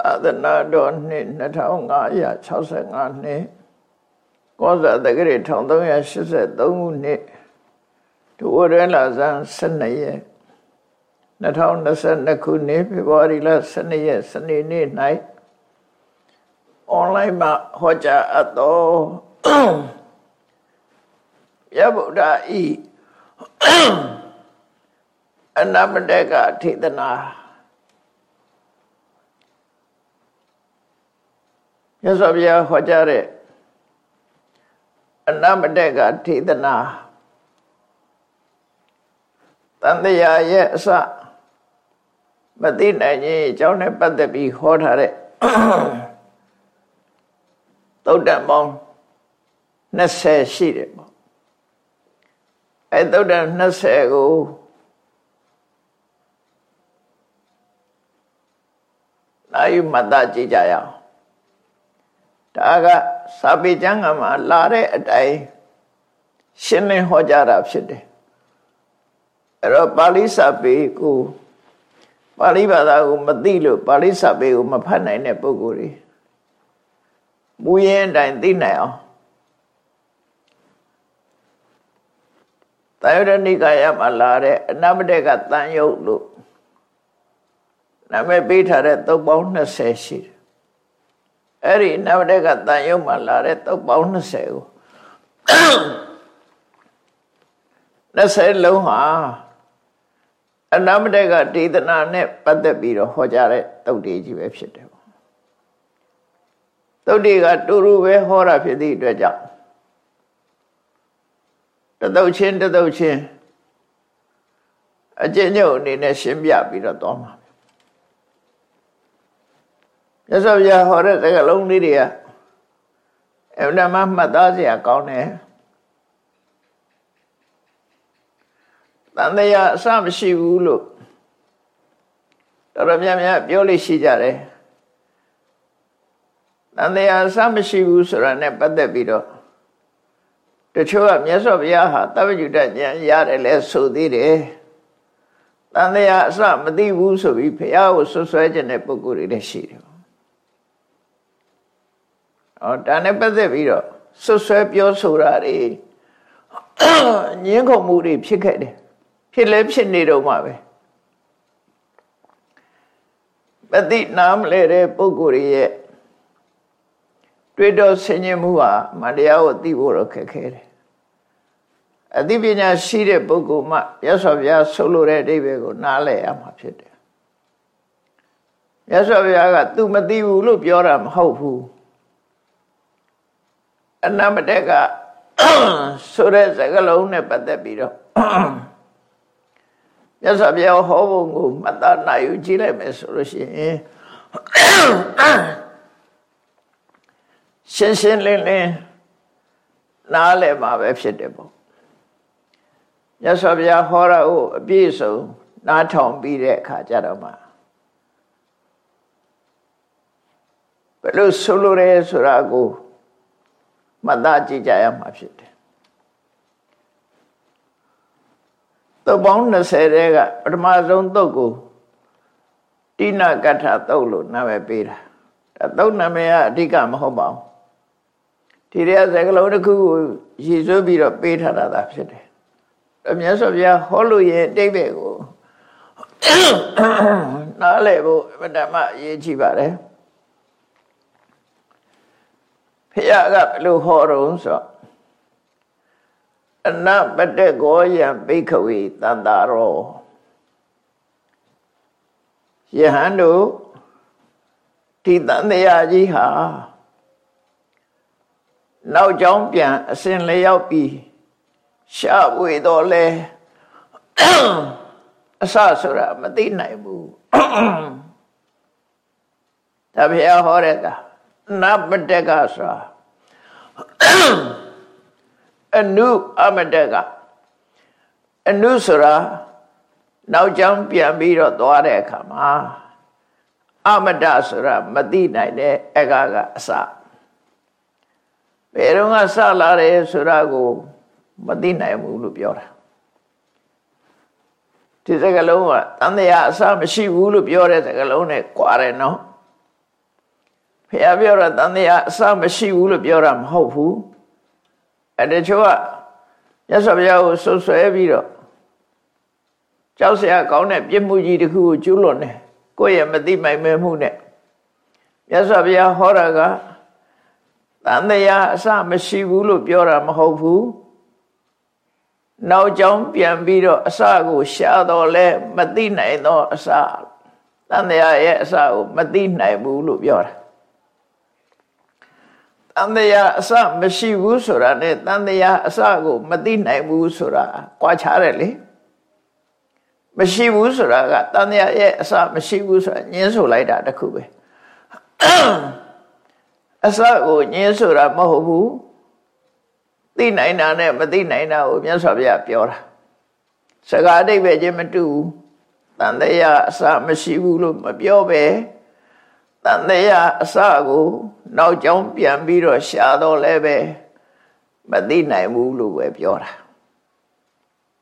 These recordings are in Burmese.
သာသနာတော်နှစ်2565နှစ်ကောဇာတက္ကရာ1383ခုနှစ်ဒုဝရလဇန်12ရက်2022ခုနှစ်ဖေဖော်ဝါရီလ12ရက်စနေနေ့၌အွန်လိုင်းမှာဟောကြားအပ်သောယဗုဒ္ဓဤအနမတကထေသနာ မြတ်စွာဘုရားဟောကြားတဲ့အနမတကထေသနာတန်တရားရဲ့အစမသိနိုင်ရင်အကြောင်းနဲ့ပတ်သက်ပြီးဟောထားတဲ့သုတ်တံပေါင်း20ရှိတယ်ပေါ့အဲသုတ်တံ20ကိုနိုင်မှတ်သားကြည့်ကြရအောင် ဒါကစာပေကျမ်းကမှာလာတဲ့အတိုင်းရှင်းလင်းဟောကြားတာဖြစ်တယ်အဲ့တော့ပါဠိစာပေကိုပါဠိဘာသာကိုမသိလို့ပါဠိစာပေကိုမဖတ်နိုင်တဲ့ပုဂ္ဂိုလ်တွေမူရင်းအတိုင်းသိနိုင်အောင်တာယရဏိကာယမှာလာတဲ့အနမတေကတန်ယုတ်လို့နာမည်ပေးထားတဲ့သုတ်ပေါင်း20ရှိတယ် အဲ့ဒီနဝတကတန်ယုံမှာလာတဲ့သုတ်ပေါင်း20ကို20လုံးဟာအနမတကဒေသနာနဲ့ပတ်သက်ပြီးတော့ဟောကြားတဲ့သုတ်တေကြီးပဲဖြစ်တယ်ပေါ့သုတ်တေကတူတူပဲဟောတာဖြစ်သည့်အတွက်ကြောင့်တသုတ်ချင်းတသုတ်ချင်းအကျဉ်းချုပ်အနေနဲ့ရှင်းပြပြီးတော့သွားမှာ မြတ်စွာဘုရားဟောတဲ့စကားလုံးလေးတွေကအမှန်မှမှတ်သားစရာကောင်းတယ်တန်တရားအစမရှိဘူးလို့တော်တော်များများပြောလို့ရှိကြတယ်တန်တရားအစမရှိဘူးဆိုတာနဲ့ပတ်သက်ပြီးတော့တချို့ကမြတ်စွာဘုရားဟာတပ္ပညုတဉာဏ်ရတယ်လဲဆိုသေးတယ်တန်တရားအစမသိဘူးဆိုပြီးဘုရားကိုဆွဆွဲခြင်းတဲ့ပုဂ္ဂိုလ်တွေလည်းရှိတယ် ဟောဒါနဲ့ပတ်သက်ပြီးတော့ဆွဆွဲပြောဆိုတာတွေညင်းခုန်မှုတွေဖြစ်ခဲ့တယ်ဖြစ်လဲဖြစ်နေတော့မှပဲမသိနားမလဲတဲ့ပုဂ္ဂိုလ်ရဲ့တွေ့တော့ဆင်ញင်မှုဟာမတရားကိုသိဖို့တော့ခက်ခဲတယ်အသိပညာရှိတဲ့ပုဂ္ဂိုလ်မှရသော်ဗျာဆိုလိုတဲ့အဓိပ္ပာယ်ကိုနားလည်ရမှာဖြစ်တယ်ရသော်ဗျာက तू မသိဘူး လို့ပြောတာမဟုတ်ဘူး အနမတက်ကဆိုတဲ့စကားလုံးနဲ့ပတ်သက်ပြီးတော့မြတ်စွာဘုရားဟောပုံကိုမတနာယူကြည့်လိုက်မယ်ဆိုလို့ရှိရင်ရှင်းရှင်းလင်းလင်းနားလည်မှာပဲဖြစ်တယ်ပေါ့မြတ်စွာဘုရားဟောတာကိုအပြည့်စုံနားထောင်ပြီးတဲ့အခါကျတော့မှဘယ်လိုဆိုလိုရဲဆိုတာကို မှတ်သားကြည့်ကြရမှာဖြစ်တယ်သုတ်ပေါင်း20တဲကပထမဆုံးသုတ်ကိုတိနကထသုတ်လို့နာမည်ပေးတာအဲသုတ်နာမည်ကအဓိကမဟုတ်ပါဘူးဒီရဲစကလုံးတစ်ခုကိုရည်စွဲပြီးတော့ပေးထားတာသာဖြစ်တယ်အမြတ်စွာဘုရားဟောလို့ရဲ့အိဗယ်ကိုနားလည်ဖို့အမှန်တမ်းအရေးကြီးပါတယ် ဖះကဘယ်လိုဟောတော့ဆိုအနပတကောယံဘိခဝေတန်တာရောယဟန်တို့ဒီတန်တရားကြီးဟာနောက်ကြောင်းပြန်အစဉ်လျောက်ပြီးရှားဝေတော်လဲအစဆိုတာမသိနိုင်ဘူးဒါဘုရားဟောတဲ့က နပတကဆိုတာအနုအမတကအနုဆိုတာနောက်ကြောင်းပြန်ပြီးတော့သွားတဲ့အခါမှာအမတဆိုတာမသိနိုင်တဲ့အကကအစဘယ်တော့ကစလာတယ်ဆိုတာကိုမသိနိုင်ဘူးလို့ပြောတာဒီစကလုံးကတန်တရားအစမရှိဘူးလို့ပြောတဲ့စကလုံးနဲ့꽌တယ်နော် ဖះပြောတော့တန်တရားအစမရှိဘူးလို့ပြောတာမဟုတ်ဘူးအဲတချို့ကရသော်ဘုရားကိုဆွဆွဲပြီးတော့ကြောက်စရာကောင်းတဲ့ပြစ်မှုကြီးတစ်ခုကိုကျူးလွန်တယ်ကိုယ့်ရဲ့မသိမိုင်မဲမှုနဲ့မြတ်စွာဘုရားဟောတာကတန်တရားအစမရှိဘူးလို့ပြောတာမဟုတ်ဘူးနောက်ကြောင်းပြန်ပြီးတော့အစကိုရှာတော့လဲမသိနိုင်တော့အစတန်တရားရဲ့အစကိုမသိနိုင်ဘူးလို့ပြောတာ တန်တရားအစမရှိဘူးဆိုတာ ਨੇ တန်တရားအစကိုမသိနိုင်ဘူးဆိုတာကြွားချတယ်လေမရှိဘူးဆိုတာကတန်တရားရဲ့အစမရှိဘူးဆိုတာညင်းဆိုလိုက်တာတခုပဲအစကိုညင်းဆိုတာမဟုတ်ဘူးသိနိုင်တာနဲ့မသိနိုင်တာကိုမြတ်စွာဘုရားပြောတာစကားအဓိပ္ပာယ်ချင်းမတူဘူးတန်တရားအစမရှိဘူးလို့မပြောပဲ တန်တရားအစကိုနောက်ကြောင်းပြန်ပြီးတော့ရှာတော့လဲပဲမသိနိုင်ဘူးလို့ပဲပြောတာ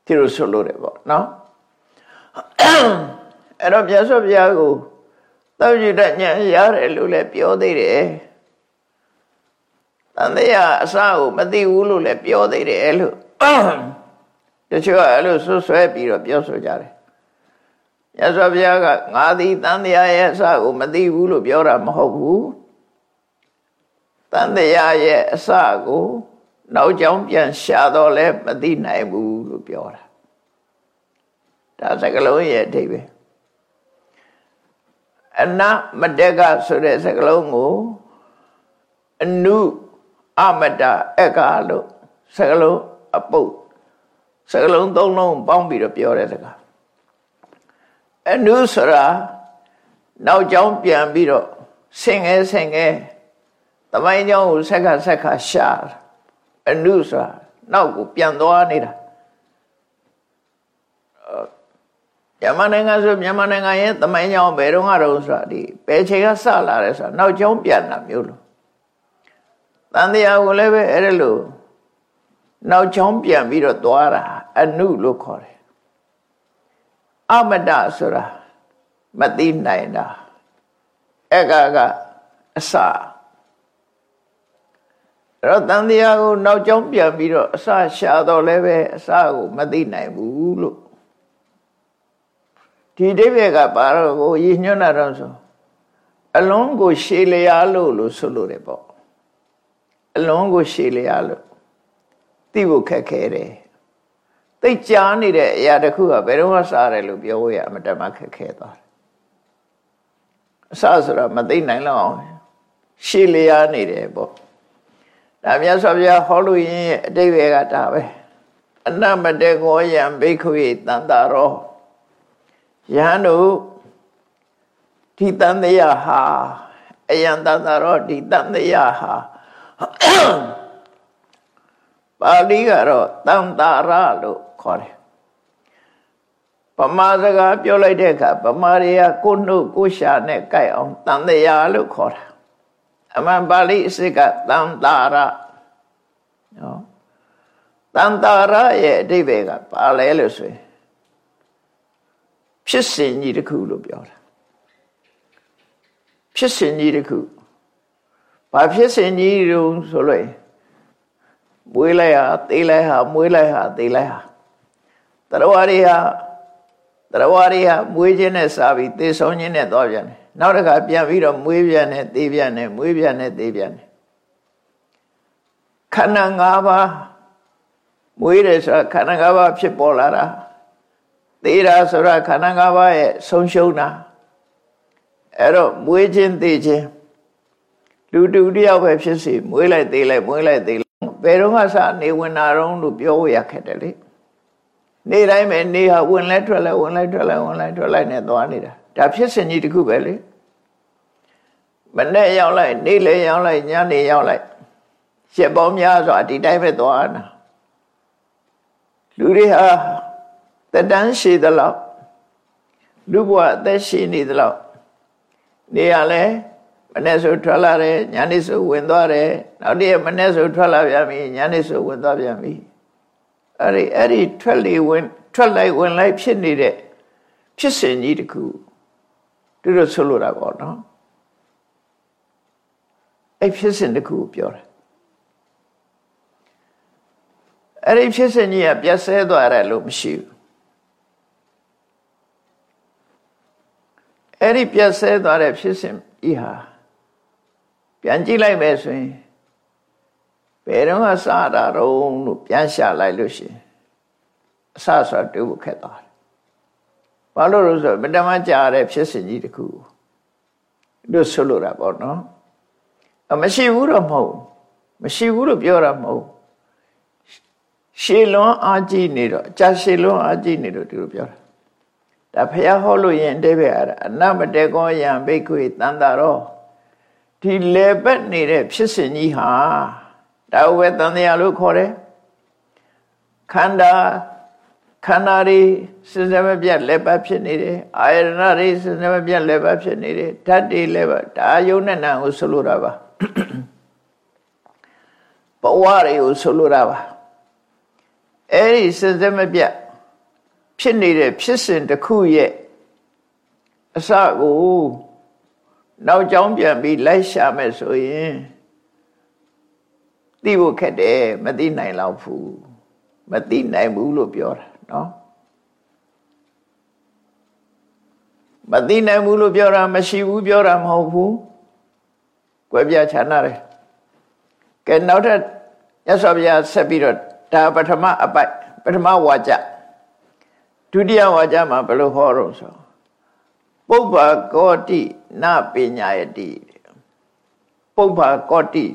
ဒီလိုဆိုလို့တယ်ပေါ့နော်အဲ့တော့မြတ်စွာဘုရားကိုသောကြည်တဲ့ဉာဏ်ရတယ်လို့လည်းပြောသေးတယ်တန်တရားအစကိုမသိဘူးလို့လည်းပြောသေးတယ်လို့တချို့ကအဲ့လိုဆွဆွဲပြီးတော့ပြောဆိုကြတယ် မြတ်စွာဘုရားကငါသည်တန်တရားရဲ့အစကိုမသိဘူးလို့ပြောတာမဟုတ်ဘူးတန်တရားရဲ့အစကိုနောက်ကြောင်းပြန်ရှာတော့လဲမသိနိုင်ဘူးလို့ပြောတာဒါစကလုံးရဲ့အဓိပ္ပာယ်အနမတက်ကဆိုတဲ့စကလုံးကိုအနုအမတအက္ခလို့စကလုံးအပုတ်စကလုံးသုံးလုံးပေါင်းပြီးတော့ပြောတဲ့စကား အနုဆိုတာနောက်ကြောင်းပြန်ပြီးတော့ဆင်ငယ်ဆင်ငယ်တမိုင်းကြောင်းကိုဆက်ခါဆက်ခါရှာအနုဆိုတာနောက်ကိုပြန်သွားနေတာမြန်မာနိုင်ငံဆိုမြန်မာနိုင်ငံရဲ့တမိုင်းကြောင်းဘယ်တော့ကတော့ဆိုတာဒီဘယ်ချိန်ကစလာတယ်ဆိုတာနောက်ကြောင်းပြန်တာမျိုးလို့တန်တရားကိုလည်းပဲအဲ့ဒါလို့နောက်ကြောင်းပြန်ပြီးတော့သွားတာအနုလို့ခေါ်တယ် အမတဆိုတာမသိနိုင်တာအဲ့ကကအစအဲ့တော့တန်တရားကိုနောက်ကြောင်းပြန်ပြီးတော့အစရှာတော့လည်းပဲအစကိုမသိနိုင်ဘူးလို့ဒီအိဗေကပါတော့ကိုရည်ညွှန်းတာတော့ဆိုအလုံးကိုရှည်လျားလို့လို့ဆိုလို့တယ်ပေါ့အလုံးကိုရှည်လျားလို့သိဖို့ခက်ခဲတယ် သိကြားနေတဲ့အရာတစ်ခုကဘယ်တော့မှစားတယ်လို့ပြောရအမတမခက်ခဲသွားတယ်အစဆိုတာမသိနိုင်လောက်အောင်ရှည်လျားနေတယ်ပေါ့ဒါမြတ်စွာဘုရားဟောလို့ရင်အတိတ်ပဲကဒါပဲအနမတေကောယံဘိက္ခွေတန်တာရောယဟန်တို့ဒီတန်တရားဟာအယံတန်တာရောဒီတန်တရားဟာပါဠိကတော့တန်တာရလို့ ခေါ်တယ်ပမာစကားပြောလိုက်တဲ့အခါပမာရိယကိုနှုတ်ကိုရှာနဲ့ကြိုက်အောင်တန်တရားလို့ခေါ်တာအမှန်ပါဠိအစစ်ကတန်တာရနော်တန်တာရရဲ့အဓိပ္ပာယ်ကပါလဲလို့ဆိုရင်ဖြစ်စဉ်ကြီးတစ်ခုလို့ပြောတာဖြစ်စဉ်ကြီးတစ်ခုဘာဖြစ်စဉ်ကြီးတုံးဆိုလို့မွေးလိုက်ဟာသေးလိုက်ဟာမွေးလိုက်ဟာသေးလိုက်ဟာ တရဝရီဟာတရဝရီဟာမွေးခြင်းနဲ့စားပြီးသေဆုံးခြင်းနဲ့သွားပြန်တယ်နောက်တစ်ခါပြန်ပြီးတော့မွေးပြန်တယ်သေပြန်တယ်မွေးပြန်တယ်သေပြန်တယ်ခန္ဓာ၅ပါးမွေးတယ်ဆိုတာခန္ဓာ၅ပါးဖြစ်ပေါ်လာတာသေတာဆိုတာခန္ဓာ၅ပါးရဲ့ဆုံးရှုံးတာအဲ့တော့မွေးခြင်းသေခြင်းလူတူတယောက်ပဲဖြစ်စီမွေးလိုက်သေးလိုက်မွေးလိုက်သေးလိုက်ဘယ်တော့မှစနေဝင်တာတော့လို့ပြောရခက်တယ်လေ နေ့တိုင်းပဲနေဟာဝင်လဲထွက်လဲဝင်လဲထွက်လဲဝင်လဲထွက်လိုက်နဲ့သွားနေတာဒါဖြစ်စဉ်ကြီးတစ်ခုပဲလေမနေ့ရောက်လိုက်နေ့လည်းရောက်လိုက်ညနေရောက်လိုက်ရှစ်ပေါင်းများစွာဒီတိုင်းပဲသွားတာလူတွေဟာတတန်းရှိသလောက်လူဘဝအသက်ရှိနေသလောက်နေရလဲမနေ့ဆိုထွက်လာတယ်ညနေဆိုဝင်သွားတယ်နောက်တည့်မနေ့ဆိုထွက်လာပြန်ပြီညနေဆိုဝင်သွားပြန်ပြီ အဲ့ဒီအဲ့ဒီထွက်လေဝင်ထွက်လိုက်ဝင်လိုက်ဖြစ်နေတဲ့ဖြစ်စဉ်ကြီးတခုတို့တို့ဆိုလိုတာပေါ့နော်အဲ့ဖြစ်စဉ်တစ်ခုကိုပြောတာအဲ့ဒီဖြစ်စဉ်ကြီးကပြတ်ဆဲသွားတယ်လို့မရှိဘူးအဲ့ဒီပြတ်ဆဲသွားတဲ့ဖြစ်စဉ်ဤဟာပြန်ကြည့်လိုက်မယ်ဆိုရင် ဘယ်တော့မှစတာတော့လို့ပြန်ရှာလိုက်လို့ရှိရင်အဆဆိုတူဖို့ခက်သွားတယ်။ဘာလို့လို့ဆိုမတမကြာတဲ့ဖြစ်စဉ်ကြီးတခုတို့ဆိုလိုတာပေါ့နော်။အမရှိဘူးတော့မဟုတ်မရှိဘူးလို့ပြောတာမဟုတ်ရှေလွန်အားကြည့်နေတော့အကြရှေလွန်အားကြည့်နေတော့ဒီလိုပြောတာဒါဖះဟောလို့ရင်အိဗယ်အဲ့ဒါအနမတေကောယံဘိက္ခွေတန်တာရောဒီလေပက်နေတဲ့ဖြစ်စဉ်ကြီးဟာ ဒါဝေတန်တရားလို့ခေါ်တယ်ခန္ဓာခန္ဓာတွေစဉ်စမပြတ်လက်ပတ်ဖြစ်နေတယ်အာယရဏတွေစဉ်စမပြတ်လက်ပတ်ဖြစ်နေတယ်ဓာတ်တွေလည်းပါဒါယုံနဲ့နာကိုဆိုလိုတာပါဘဝတွေကိုဆိုလိုတာပါအဲ့ဒီစဉ်စမပြတ်ဖြစ်နေတဲ့ဖြစ်စဉ်တစ်ခုရဲ့အစကိုနောက်ကြောင်းပြန်ပြီးလိုက်ရှာမယ်ဆိုရင် သိဖို့ခက်တယ်မသိနိုင်တော့ဘူးမသိနိုင်ဘူးလို့ပြောတာနော်မသိနိုင်ဘူးလို့ပြောတာမရှိဘူးပြောတာမဟုတ်ဘူးကွဲပြားခြားနာတယ်ကဲနောက်ထပ်ရသော်ဗျာဆက်ပြီးတော့ဒါပထမအပိုက်ပထမဝါကြဒုတိယဝါကြမှာဘယ်လိုဟောတော့ဆိုပုပ္ပါကောတိနပညာယတိပုပ္ပါကောတိ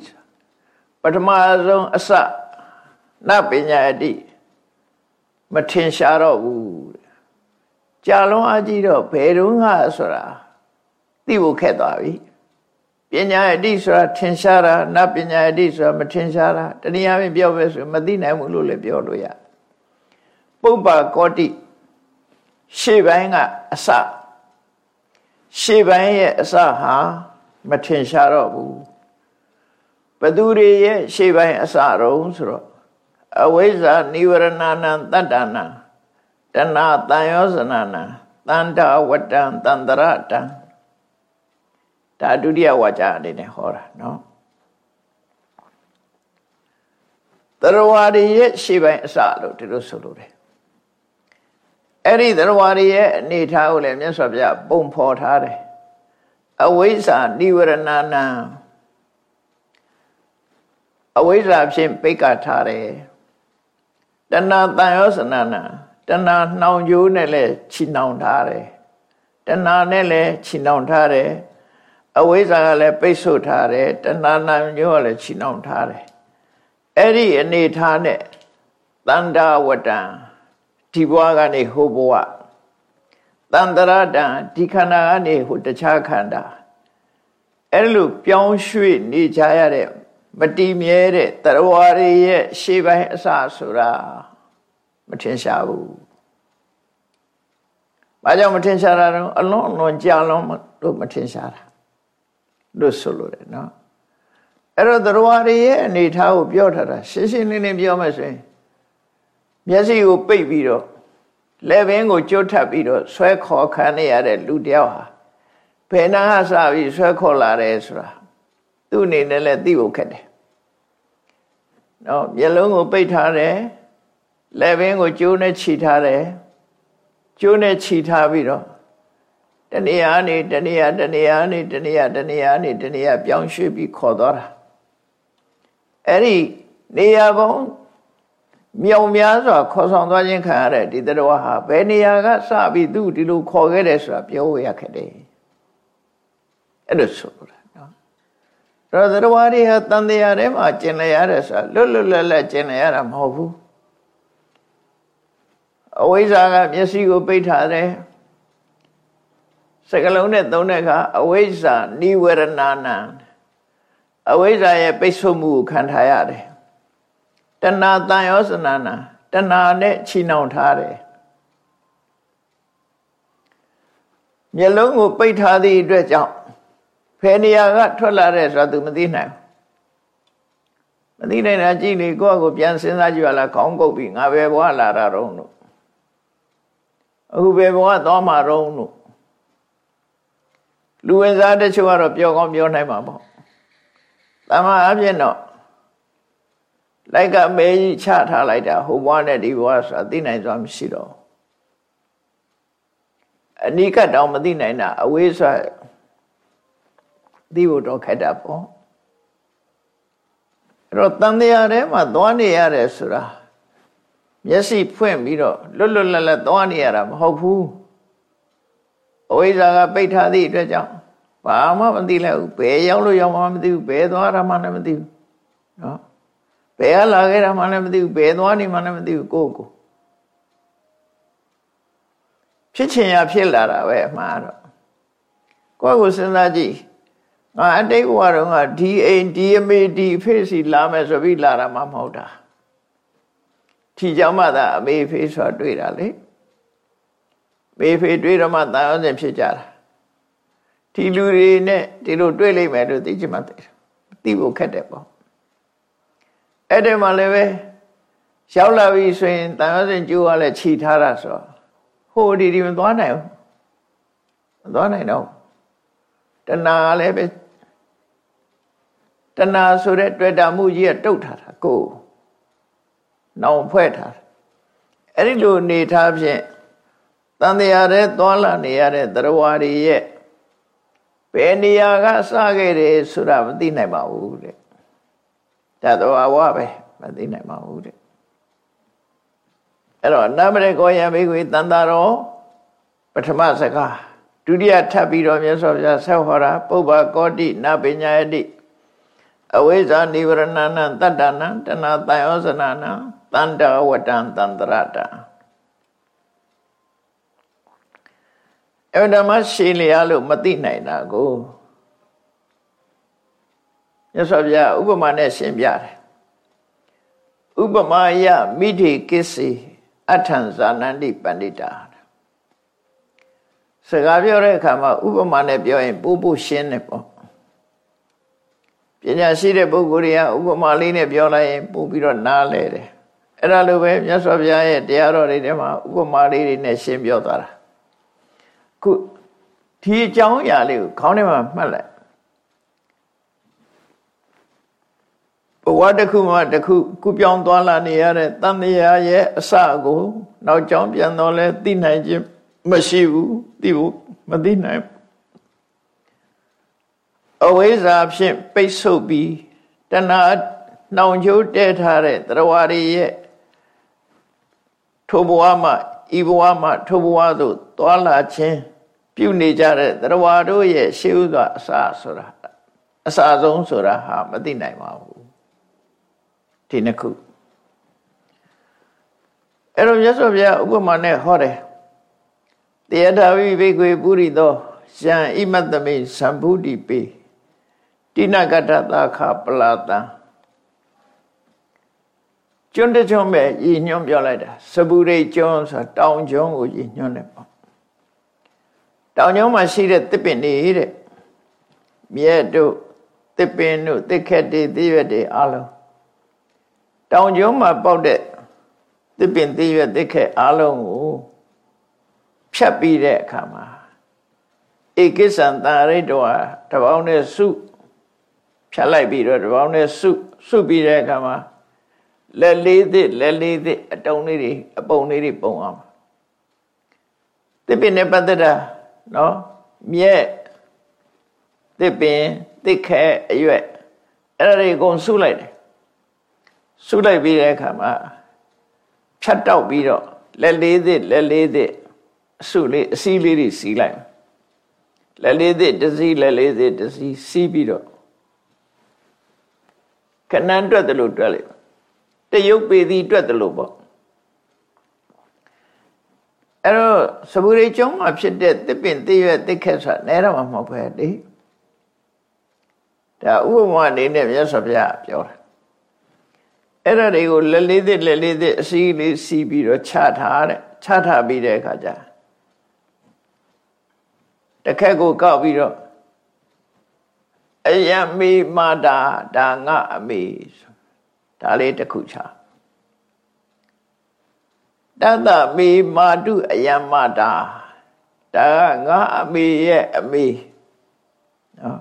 ပထမဆုံးအစနပညာယတိမထင်ရှားတော့ဘူးကြာလုံးအကြည့်တော့ဘယ်တော့ငါဆိုတာသိဖို့ခက်သွားပြီပညာယတိဆိုတာထင်ရှားတာနပညာယတိဆိုတာမထင်ရှားတာတနည်းအားဖြင့်ပြောပဲဆိုမသိနိုင်ဘူးလို့လည်းပြောလို့ရပုပ္ပါကောတိရှေ့ပိုင်းကအစရှေ့ပိုင်းရဲ့အစဟာမထင်ရှားတော့ဘူး ဘသူတွေရဲ့ရှေ့ပိုင်းအစတော့ဆိုတော့အဝိဇ္ဇာနိဝရဏနံတတ္တနာတဏတန်ယောဇနာနံတန္တဝတ္တံတန္တရတံဒါဒုတိယဝါကျအနေနဲ့ဟောတာနော်တရဝါရီရဲ့ရှေ့ပိုင်းအစလို့ဒီလိုဆိုလို့တယ်အဲ့ဒီသရဝါရီရဲ့အနေထားကိုလည်းမြတ်စွာဘုရားပုံဖော်ထားတယ်အဝိဇ္ဇာနိဝရဏနာ အဝိဇ္ဇာဖြင့်ပိတ်ကထားတယ်တဏှာတန်ရောစနနာတဏှာနှောင်ကြိုးနဲ့လည်းချီနှောင်ထားတယ်တဏှာနဲ့လည်းချီနှောင်ထားတယ်အဝိဇ္ဇာကလည်းပိတ်ဆို့ထားတယ်တဏှာနှောင်ကြိုးကလည်းချီနှောင်ထားတယ်အဲ့ဒီအနေထားနဲ့တန္တာဝတ္တံဒီဘဝကနေဟိုဘဝတန်တရတံဒီခန္ဓာကနေဟိုတခြားခန္ဓာအဲ့လိုပြောင်းရွှေ့နေကြရတဲ့ မတည်မြဲတဲ့တရဝရရဲ့ရှေးပိုင်းအစဆိုတာမထင်ရှားဘူး။ဘာကြောင့်မထင်ရှားတာလဲအလွန်အလွန်ကြာလွန်လို့မထင်ရှားတာလို့ဆိုလို့တယ်နော်။အဲ့တော့တရဝရရဲ့အနေထားကိုပြောထားတာရှင်းရှင်းလင်းလင်းပြောမယ်ဆိုရင်မျက်စိကိုပိတ်ပြီးတော့လက်ဘင်းကိုကြွတ်ထပ်ပြီးတော့ဆွဲခေါ်ခံရတဲ့လူတယောက်ဟာဘယ်နာစပြီးဆွဲခေါ်လာတယ်ဆိုတာ သူ့အနေနဲ့လည်းသိဖို့ခက်တယ်။နော်မျက်လုံးကိုပိတ်ထားတယ်လက်ဘင်းကိုကျိုးနဲ့ခြိထားတယ်ကျိုးနဲ့ခြိထားပြီးတော့တဏှာနေတဏှာတဏှာနေတဏှာတဏှာနေတဏှာပြောင်းရွှေ့ပြီးခေါ်သွားတာအဲ့ဒီနေရာပေါင်းမြောင်များစွာခေါ်ဆောင်သွားခြင်းခံရတဲ့ဒီတရားဟာဘယ်နေရာကစပြီးသူဒီလိုခေါ်ခဲ့တယ်ဆိုတာပြောရခဲ့တယ်အဲ့လိုဆိုလို တာနော်တော့တရားတွေဟာတန်တရားထဲမှာကျင်လည်ရတယ်ဆိုတာလွတ်လွတ်လပ်လပ်ကျင်လည်ရတာမဟုတ်ဘူးအဝိဇ္ဇာကမျက်စိကိုပိတ်ထားတယ်စကလုံးနဲ့သုံးတဲ့အခါအဝိဇ္ဇာနိဝရဏနာအဝိဇ္ဇာရဲ့ပိတ်ဆို့မှုကိုခံထားရတယ်တဏှာတန်ရောစနာနာတဏှာနဲ့ချီနှောင်ထားတယ်မျက်လုံးကိုပိတ်ထားသည့်အတွက်ကြောင့် ဖယ်နေရာကထွက်လာတဲ့ဆိုတာ तू မသိနိုင်မသိနိုင်တာကြည့်လေကိုယ့်ကိုပြန်စဉ်းစားကြည့်ရလားခေါင်းကုပ်ပြီးငါပဲဘဝလာတာတော့လို့အခုပဲဘဝသွားမှာတော့လို့လူဝင်စားတချို့ကတော့ပြောကောင်းပြောနိုင်မှာပေါ့တမန်အဖြစ်တော့လိုက်ကမဲကြီးချထားလိုက်တာဟိုဘွားနဲ့ဒီဘွားဆိုတာသိနိုင်စွာမရှိတော့အနိကတောင်မသိနိုင်တာအဝေးဆို သိဖို့တော့ခက်တာပေါ့အဲ့တော့တန်တရားထဲမှာသွားနေရတယ်ဆိုတာမျက်စိဖွင့်ပြီးတော့လွတ်လွတ်လပ်လပ်သွားနေရတာမဟုတ်ဘူးအဝိဇ္ဇာကပိတ်ထားသည့်အတွက်ကြောင့်ဘာမှမသိလိုက်ဘူးဘယ်ရောက်လို့ရောက်မှမသိဘူးဘယ်သွားတာမှလည်းမသိဘူးနော်ဘယ်ကလာခဲ့တာမှလည်းမသိဘူးဘယ်သွားနေမှလည်းမသိဘူးကိုယ့်ကိုဖြစ်ချင်ရဖြစ်လာတာပဲအမှားတော့ကိုယ့်ကိုစဉ်းစားကြည့် ငါအတိတ်ဘဝတော့ငါဒီအိမ်ဒီအမေဒီဖေးစီလာမယ်ဆိုပြီးလာတာမှမဟုတ်တာထီကြောင့်မှသာအမေဖေးဆိုတာတွေ့တာလေမေဖေးတွေ့တော့မှတာယောဇဉ်ဖြစ်ကြတာဒီလူတွေနဲ့ဒီလိုတွေ့လိမ့်မယ်လို့သိချင်မှသိတယ်သိဖို့ခက်တယ်ပေါ့အဲ့ဒီမှာလည်းပဲရောက်လာပြီဆိုရင်တာယောဇဉ်ကျိုးကလည်းခြိထားတာဆိုဟိုဒီဒီမသွားနိုင်ဘူးမသွားနိုင်တော့တဏှာလည်းပဲ တဏှာဆိုတဲ့တွေ့တာမှုကြီးကတုတ်ထားတာကိုနောင်ဖွဲ့ထားအဲ့ဒီလိုနေထားဖြင့်တန်တရားတဲ့သွားလာနေရတဲ့တရားဝါတွေရဲ့ဘယ်နေရာကစခဲ့တယ်ဆိုတာမသိနိုင်ပါဘူးတဲ့ဒါတော့ဝပဲမသိနိုင်ပါဘူးတဲ့အဲ့တော့နမရကောယံဘေကွေတန်တာရောပထမစကားဒုတိယထပ်ပြီးတော့မြတ်စွာဘုရားဆက်ဟောတာပုဗ္ဗကောတိနပညာယတိ အဝိဇ္ဇာနိဗရဏနံတတ္တနံတဏတယောဇနာနံတန္တဝတံတန္တရတံအဲ့ဒါမှရှင်းလျားလို့မသိနိုင်တာကိုမြတ်စွာဘုရားဥပမာနဲ့ရှင်းပြတယ်ဥပမာယမိတိကိစီအထံဇာနန္တိပန္တိတာစကားပြောတဲ့အခါမှာဥပမာနဲ့ပြောရင်ပို့ပို့ရှင်းတယ်ပေါ့ ပညာရှိတဲ့ပုဂ္ဂိုလ်တွေကဥပမာလေးနဲ့ပြောလိုက်ရင်ပို့ပြီးတော့နားလဲတယ်အဲ့ဒါလိုပဲမြတ်စွာဘုရားရဲ့တရားတော်တွေထဲမှာဥပမာလေးတွေနဲ့ရှင်းပြောသွားတာခုဒီအကြောင်းအရာလေးကိုခေါင်းထဲမှာမှတ်လိုက်ဘဝတစ်ခုမှတစ်ခုကုပြောင်းသွားလာနေရတဲ့တန်တရားရဲ့အစကို နောက်ကြောင်းပြန်တော့လဲသိနိုင်ခြင်းမရှိဘူးသိဖို့မသိနိုင် အဝိဇ္ဇာဖြင့်ပိတ်ဆို့ပြီးတဏှာနှောင်ချိုးတဲထားတဲ့တရားဝါရီရဲ့ထိုဘဝမှာဤဘဝမှာထိုဘဝသို့သွာလာခြင်းပြုနေကြတဲ့တရားဝါတို့ရဲ့ရှေးဥစွာအစာဆိုတာအစာဆုံးဆိုတာဟာမသိနိုင်ပါဘူးဒီနှစ်ခုအဲ့တော့မြတ်စွာဘုရားဥပမာနဲ့ဟောတယ်တရားတာဝိဘိကွေပုရိသောယံဣမတ္တမိသံဗုဒ္ဓိပေ တိနကတ္တသာခပလာတံကျွန်းတကျွန်းပဲရည်ညွှန်းပြောလိုက်တာစပူရိတ်ကျွန်းဆိုတောင်ကျွန်းကိုရည်ညွှန်းတယ်ပေါ့တောင်ကျွန်းမှာရှိတဲ့တစ်ပင်နေတဲ့မြဲတို့တစ်ပင်တို့တစ်ခက်တွေသီးရွက်တွေအလုံးတောင်ကျွန်းမှာပေါက်တဲ့တစ်ပင်သီးရွက်တစ်ခက်အလုံးကိုဖြတ်ပြီးတဲ့အခါမှာဧကိစ္စံတာရိတ္တဝါတပေါင်းနဲ့စု ဖြတ်လိုက်ပြီးတော့တပေါင်းနဲ့စုစုပြီးတဲ့အခါမှာလက်လေးသစ်လက်လေးသစ်အတုံးလေးတွေအပုံလေးတွေပုံအောင်တစ်ပင်နဲ့ပတ်သက်တာနော်မြက်တစ်ပင်တစ်ခဲအရွက်အဲ့ဒါတွေအကုန်စုလိုက်တယ်စုလိုက်ပြီးတဲ့အခါမှာဖြတ်တောက်ပြီးတော့လက်လေးသစ်လက်လေးသစ်အစုလေးအစည်းလေးတွေစီးလိုက်လက်လေးသစ်တစ်စီးလက်လေးသစ်တစ်စီးစီးပြီးတော့ ခဏန်းတွက်တယ်လို့တွက်လိုက်တရုပ်ပေသည်တွက်တယ်လို့ပေါ့အဲ့တော့စပူရိကျုံမှာဖြစ်တဲ့တစ်ပင်တစ်ရွက်တစ်ခက်ဆိုတာနဲတော့မှမဟုတ်ပဲလေဒါဥပမာအနေနဲ့မြတ်စွာဘုရားပြောတာအဲ့ဒါတွေကိုလက်လေးသစ်လက်လေးသစ်အစည်းလေးစီးပြီးတော့ချထားတဲ့ချထားပြီးတဲ့အခါကျတစ်ခက်ကိုကောက်ပြီးတော့ အယံမေမာတာဒါငါအမေဒါလေးတစ်ခုချတတမေမာတုအယံမာတာဒါငါအမေရဲ့အမေနော်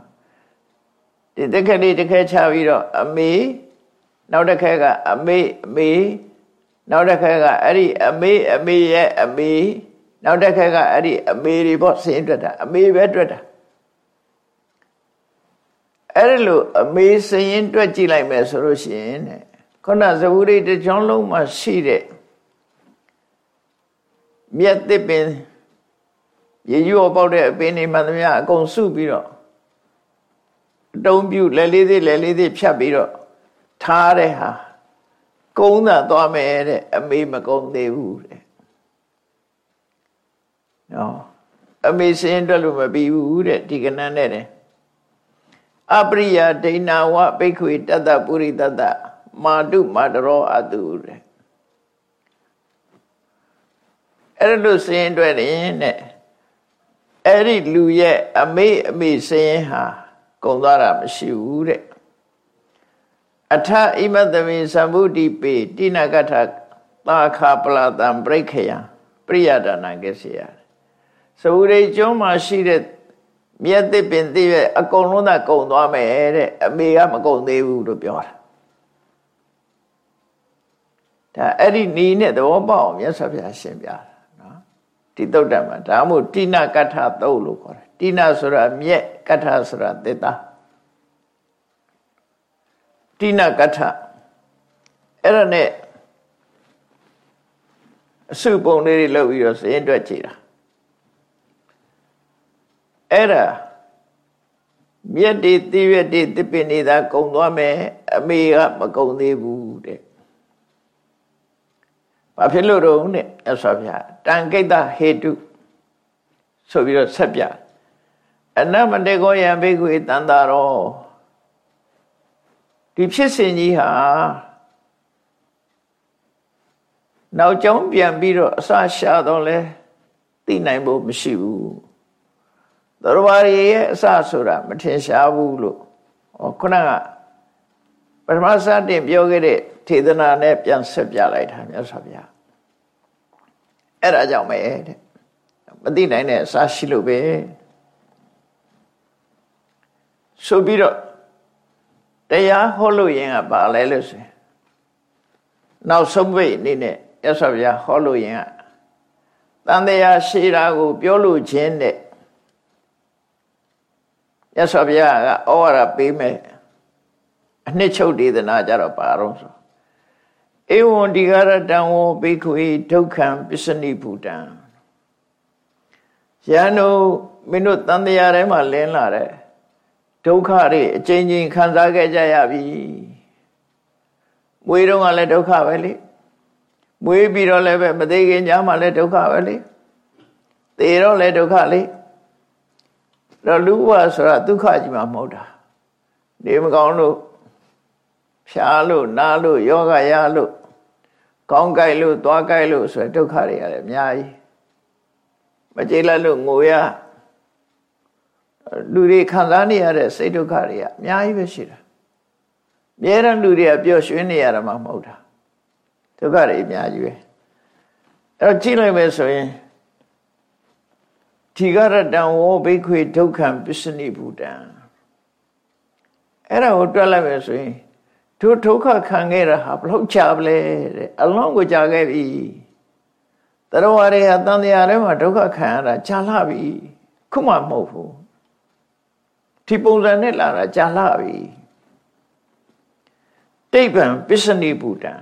ဒီဒီတစ်ခက်လေးတစ်ခက်ချပြီးတော့အမေနောက်တစ်ခက်ကအမေအမေနောက်တစ်ခက်ကအဲ့ဒီအမေအမေရဲ့အမေနောက်တစ်ခက်ကအဲ့ဒီအမေတွေပေါ့ဆင်းတွက်တာအမေပဲတွက်တာ အဲ့ဒီလိုအမေစရင်တွက်ကြည့်လိုက်မယ်ဆိုလို့ရှိရင်တဲ့ခုနဇဝုရိတစ်ကြောင်းလုံးမှာရှိတဲ့မြက်သစ်ပင်ရေယူောပေါက်တဲ့အပင်တွေမှန်သမျှအကုန်စုပြီးတော့အတုံးပြုလက်လေးသေးလက်လေးသေးဖြတ်ပြီးတော့ထားတဲ့ဟာကုန်းသာသွားမယ်တဲ့အမေမကုန်းသေးဘူးတဲ့နော်အမေစင်းတွက်လို့မပြီးဘူးတဲ့ဒီကနန်းနဲ့တဲ့ အပရိယဒိဏဝဘိက္ခွေတတ္တပုရိတတ္တမာတုမာတရောအတုတဲ့အဲ့လိုစင်းတွက်ရင်တဲ့အဲ့ဒီလူရဲ့အမေအမေစင်းဟာကုံသွားတာမရှိဘူးတဲ့အထဣမတမေသံဗုဒ္ဓိပေတိနကထသာခပလတံပြိခယံပရိယဒနာကစီယသဝရိကျွန်းမှာရှိတဲ့ မြက်သစ်ပင်သစ်ရဲ့အကုန်လုံးသာကုံသွားမယ်တဲ့အမေကမကုံသေးဘူးလို့ပြောတာဒါအဲ့ဒီနီးနဲ့သဘောပေါက်အောင်မြတ်စွာဘုရားရှင်းပြတာနော်တိတုတ်တမှာဒါမှမဟုတ်တိနကထသုတ်လို့ခေါ်တယ်တိနဆိုတာမြက်ကထဆိုတာသစ်သားတိနကထအဲ့ဒါနဲ့အစုပုံလေးတွေလုပ်ပြီးတော့စရင်တွက်ကြည့်တာ အဲ့ဒါမြက်တွေတိရွက်တွေတစ်ပင်တွေသာကုံသွားမယ်အမေကမကုံသေးဘူးတဲ့ဘာဖြစ်လို့တော့နဲ့အဆောဗျာတန်ကိတ္တဟေတုဆိုပြီးတော့ဆက်ပြအနမတေကောယံဘိက္ခွေတန်တာရောဒီဖြစ်စဉ်ကြီးဟာနောက်ကျောင်းပြန်ပြီးတော့အစရှာတော့လဲသိနိုင်ဖို့မရှိဘူး သရဝရီရဲ့အစဆိုတာမထင်ရှားဘူးလို့ဟောခုနကပထမစတင်ပြောခဲ့တဲ့ထေသနာနဲ့ပြန်ဆက်ပြလိုက်တာမြတ်စွာဘုရားအဲ့ဒါကြောင့်ပဲတဲ့မသိနိုင်တဲ့အစရှိလို့ပဲဆိုပြီးတော့တရားဟောလို့ရင်ကဘာလဲလို့ဆိုရင်နောက်ဆုံးပိတ်အနေနဲ့ရသော်ဗျာဟောလို့ရင်ကတန်တရားရှိတာကို ပြောလို့ခြင်း တဲ့ရသော်ဗျာကဩဝါဒပေးမယ်အနှစ်ချုပ်ဒေသနာကြတော့ပါတော့ဆိုဧဝံဒီဂရတံဝဘိက္ခွေဒုက္ခံပစ္စနိဘူတံယန္တုမင်းတို့တန်တရားထဲမှာလင်းလာတဲ့ဒုက္ခတွေအကျဉ်းချင်းခံစားခဲ့ကြရပြီမွေးတော့ကလည်းဒုက္ခပဲလေမွေးပြီးတော့လည်းပဲမသေးခင်ညာမှာလည်းဒုက္ခပဲလေသေတော့လည်းဒုက္ခလေ တော့လူဘဝဆိုတာဒုက္ခကြီးမှမဟုတ်တာနေမကောင်းလို့ဖြားလို့နားလို့ယောဂရလို့ကောင်းကြိုက်လို့သွားကြိုက်လို့ဆိုဒုက္ခတွေရတယ်အများကြီးမကြေလက်လို့ငိုရလူတွေခံစားနေရတဲ့စိတ်ဒုက္ခတွေကအများကြီးပဲရှိတာအများရန်လူတွေကပျော်ရွှင်နေရတာမှမဟုတ်တာဒုက္ခတွေအများကြီးပဲအဲ့တော့ကြည့်လိုက်မယ်ဆိုရင် ထိဂရတံဝောဘိခွေဒုက္ခံပစ္စနိဘူတံအဲ့ဒါကိုတွက်လိုက်မယ်ဆိုရင်ဒုဒုက္ခခံခဲ့တာဟာဘလို့ကြာပလဲတဲ့အလုံးကိုကြာခဲ့ပြီတရဝရရဲ့တန်တရားထဲမှာဒုက္ခခံရတာကြာလာပြီခုမှမဟုတ်ဘူးဒီပုံစံနဲ့လာတာကြာလာပြီတိဗ္ဗံပစ္စနိဘူတံ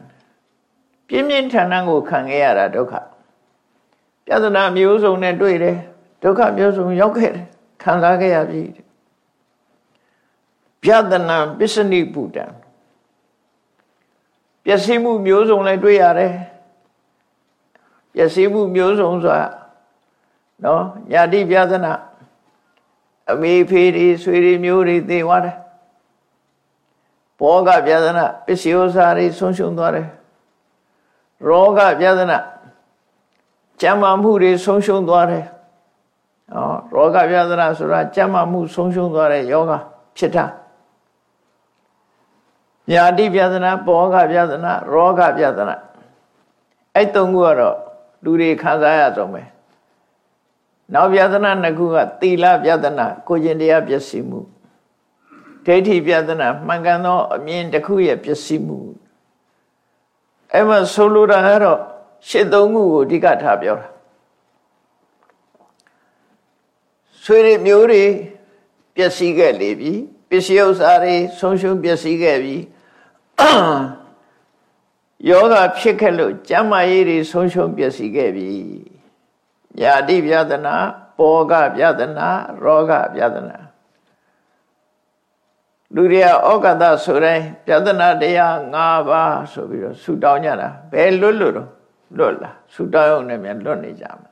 ပြင်းပြင်းထန်ထန်ကိုခံခဲ့ရတာဒုက္ခပြဿနာမျိုးစုံနဲ့တွေ့တယ် ဒုက္ခမျိုးစုံရောက်ခဲ့တယ်ခံစားခဲ့ရပြီပြဿနာပစ္စနိဘူတံပျက်စီးမှုမျိုးစုံလည်းတွေ့ရတယ်ပျက်စီးမှုမျိုးစုံဆိုတာနော်ညာတိပြဿနာအမေဖေတွေဆွေတွေမျိုးတွေသေသွားတယ်ဘောဂပြဿနာပစ္စည်းဥစ္စာတွေဆုံးရှုံးသွားတယ်ရောဂပြဿနာကြမ်းမာမှုတွေဆုံးရှုံးသွားတယ်ဟော ရောဂပြဿနာဆိုတာကြမ်းမာမှုဆုံးရှုံးသွားတဲ့ယောဂဖြစ်တာညာတိပြဿနာဘောဂပြဿနာရောဂပြဿနာအဲ့သုံးခုကတော့လူတွေခံစားရဆုံးပဲနောက်ပြဿနာနှစ်ခုကသီလပြဿနာကိုကျင်တရားပျက်စီးမှုဒိဋ္ဌိပြဒနာမှန်ကန်သောအမြင်တစ်ခုရဲ့ပျက်စီးမှုအဲ့မှာဆိုလိုတာကတော့ရှစ်သုံးခုကိုအဓိကထားပြောတာ ဆွေတွေမျိုးတွေပျက်စီးခဲ့လေပြီပစ္စည်းဥစ္စာတွေဆုံးရှုံးပျက်စီးခဲ့ပြီယောဂဖြစ်ခဲ့လို့ကျမ်းမာရေးတွေဆုံးရှုံးပျက်စီးခဲ့ပြီညာတိပြဒနာပောကပြဒနာရောဂပြဒနာလူတွေကဩကတဆိုတိုင်းပြဒနာတရား၅ပါးဆိုပြီးတော့ဆူတောင်းကြတာဘယ်လွတ်လွတ်တော့လွတ်လားဆူတောင်းရုံနဲ့မြန်လွတ်နေကြမှာ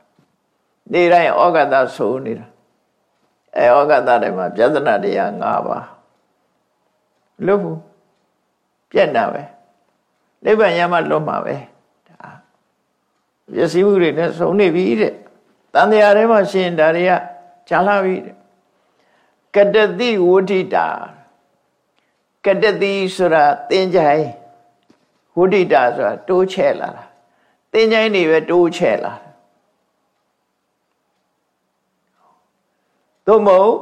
နေတိုင်းဩကတဆိုနေတာ အဲဩကတတွေမှာပြဒနာတရား၅ပါးလွတ်ဘူးပြက်တာပဲနိဗ္ဗာန်ရမှလွတ်မှာပဲဒါပစ္စည်းမှုတွေနဲ့ဆုံးနေပြီတဲ့တန်တရားထဲမှာရှင်ဒါတွေကကြာလာပြီတဲ့ကတတိဝဋ္ဌိတာကတတိဆိုတာသင်္ကြိုင်ဝဋ္ဌိတာဆိုတာတိုးချဲ့လာတာသင်္ကြိုင်နေပဲတိုးချဲ့လာတာ သို့မဟုတ်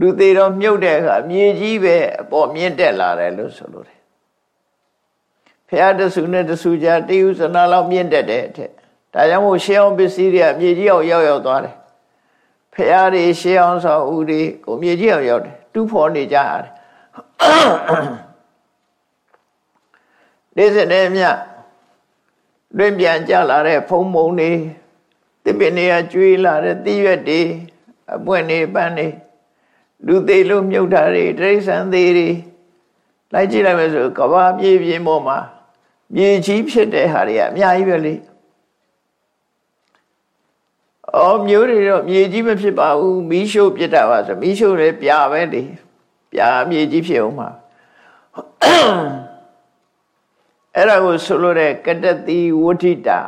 လူသေးတော့မြုပ်တဲ့အခါမြေကြီးပဲအပေါ်မြင့်တက်လာတယ်လို့ဆိုလို့တယ်ဖះတဆူနဲ့တဆူကြတေယုဇနာလောက်မြင့်တက်တဲ့အထက်ဒါကြောင့်မို့ရှေးအောင်ပစ္စည်းတွေကမြေကြီးအောင်ရောက်ရောက်သွားတယ်ဖះတွေရှေးအောင်ဆောင်ဦးတွေကိုမြေကြီးအောင်ရောက်တယ်တူးဖော်နေကြရတယ်နေ့စဉ်နဲ့မြလွင်ပြန်ကြလာတဲ့ဖုံမုံတွေတပင်တွေကကျွေးလာတဲ့တိရွက်တွေ အပွင့်နေပန်းနေလူသေးလို့မြုပ်တာတွေတိရစ္ဆာန်သေးတွေလိုက်ကြည့်လိုက်မယ်ဆိုကဘာပြေးပြင်းပေါ်မှာမြေကြီးဖြစ်တဲ့ဟာတွေကအများကြီးပဲလေအော်မျိုးတွေတော့မြေကြီးမဖြစ်ပါဘူးမီးရှို့ပြစ်တာပါဆိုမီးရှို့လည်းပြပဲလေပြမြေကြီးဖြစ်အောင်မှာအဲ့ဒါကိုဆိုလို့တဲ့ကတတိဝဋ္ဌိတာ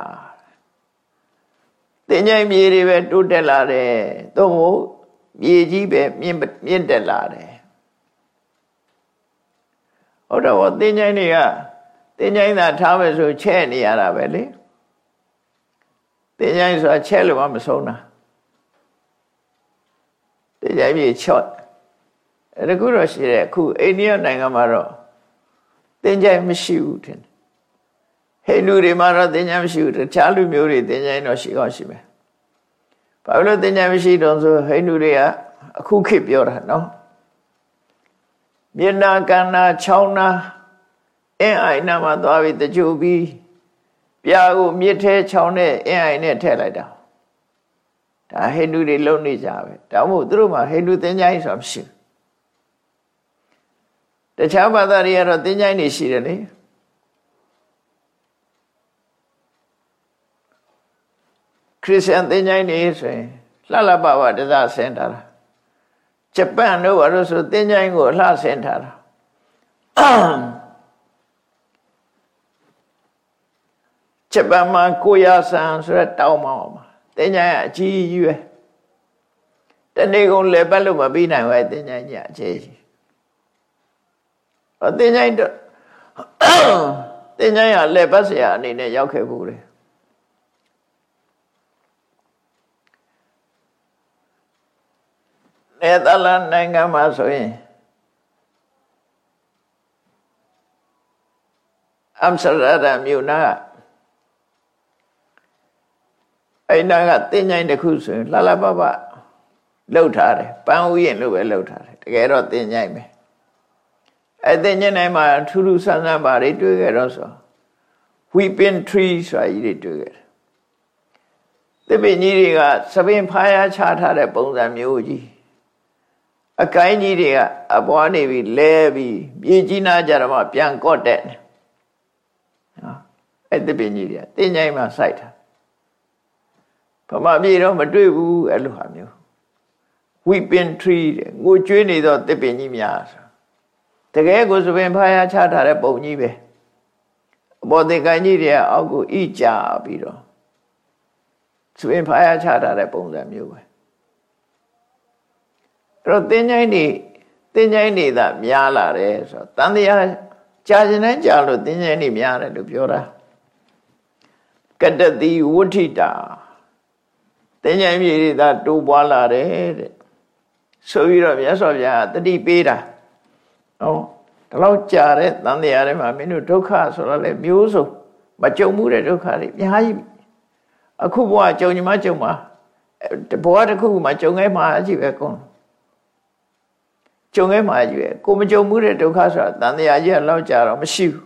တင်ញိုင်မြေတွေပဲတိုးတက်လာတယ်သို့မဟုတ်မြေကြီးပဲမြင့်မြင့်တက်လာတယ်ဟုတ်တော့တင်ញိုင်တွေကတင်ញိုင်သာထားမယ်ဆိုချဲ့နေရတာပဲလေတင်ញိုင်ဆိုတာချဲ့လို့မဆုံးတာတင်ញိုင်မြေချော့အဲ့ဒါခုတော့ရှိတယ်အခုအိန္ဒိယနိုင်ငံမှာတော့တင်ញိုင်မရှိဘူးထင် ဟိန္ဒူတွေမှာတော့သင်္ချန်မရှိဘူးတခြားလူမျိုးတွေသင်္ချန်တော့ရှိကောင်းရှိမယ်။ဘာလို့သင်္ချန်မရှိတော့ဆိုဟိန္ဒူတွေကအခုခေတ်ပြောတာနော်။မြေနာကန္နာချောင်းနာအင်းအိုင်နာမှာသွားပြီးတကြိုပြီးပြာကိုမြစ်ထဲချောင်းနဲ့အင်းအိုင်နဲ့ထည့်လိုက်တာ။ဒါဟိန္ဒူတွေလုံနေကြပဲ။ဒါမှမဟုတ်သူတို့မှာဟိန္ဒူသင်္ချန်ဆိုတာမရှိဘူး။တခြားဘာသာတွေကတော့သင်္ချန်နေရှိတယ်လေ။ ရစ်စတန်သင်္ချိုင်းနေဆိုရင်လှလပဝတသဆင်ထားတာဂျပန်တို့ဘာလို့ဆိုသင်္ချိုင်းကိုလှဆင်ထားတာဂျပန်မှာကိုရဆန်ဆိုတဲ့တောင်းမောင်းမှာသင်္ချိုင်းကအကြီးကြီးပဲတနေ့ကုန်လေပတ်လို့မပြီးနိုင်ဘူးသင်္ချိုင်းကြီးအခြေကြီးအသင်္ချိုင်းတော့သင်္ချိုင်းကလေပတ်စရာအနေနဲ့ရောက်ခဲ့ဘူးလေ နယ်သာလန်နိုင်ငံမှာဆိုရင်အမ်စတာဒမ်မြို့နာအဲ့နာကတင်းញိုင်းတစ်ခုဆိုရင်လှလှပပလှုပ်ထားတယ်ပန်းဥယျင်လို့ပဲလှုပ်ထားတယ်တကယ်တော့တင်းញိုင်းပဲအဲ့တင်းញိုင်းတိုင်းမှာထူးထူးဆန်းဆန်းပါတွေတွေ့ကြတော့ဆို weeping tree ဆိုတာကြီးတွေတွေ့ကြတယ်သစ်ပင်ကြီးတွေကသပင်ဖားရချထားတဲ့ပုံစံမျိုးကြီး အကိုင်းကြီးတွေကအပွားနေပြီးလဲပြီးမြေကြီးနာကြတော့မှပြန်ကော့တဲ့နော်အဲ့သစ်ပင်ကြီးတွေကတင်းញိုင်းမှာစိုက်တာဗမာပြည်တော့မတွေ့ဘူးအဲ့လိုဟာမျိုး weeping tree တဲ့ငိုကြွေးနေတော့သစ်ပင်ကြီးများဆိုတကယ်ကိုသပင်ဖားရချထားတဲ့ပုံကြီးပဲအပေါ်သင်္ကန်းကြီးတွေကအောက်ကိုဣကြပြီးတော့သပင်ဖားရချထားတဲ့ပုံစံမျိုးပဲအဲ့ တော့သင်္ချိုင်းနေသင်္ချိုင်းနေသာများလာတယ်ဆိုတော့တန်တရားကြာကျင်တဲ့ကြာလို့သင်္ချိုင်းနေများတယ်လို့ပြောတာကတတိဝဋ္ဌိတာသင်္ချိုင်းမြေတွေသာတိုးပွားလာတယ်တဲ့ဆိုပြီးတော့မြတ်စွာဘုရားတတိပေးတာဟောဒီလောက်ကြာတဲ့တန်တရားတွေမှာမင်းတို့ဒုက္ခဆိုတော့လေမျိုးစုံမကြုံမှုတဲ့ဒုက္ခတွေအများကြီးအခုဘဝကြုံညီမကြုံမှာဘဝတစ်ခုမှကြုံခဲ့မှာအကြည့်ပဲကုန် ကြုံခဲ့မှာကြီးပဲကိုမကြုံမှုတဲ့ဒုက္ခဆိုတာတန်တရားကြီးကလောက်ကြာတော့မရှိဘူး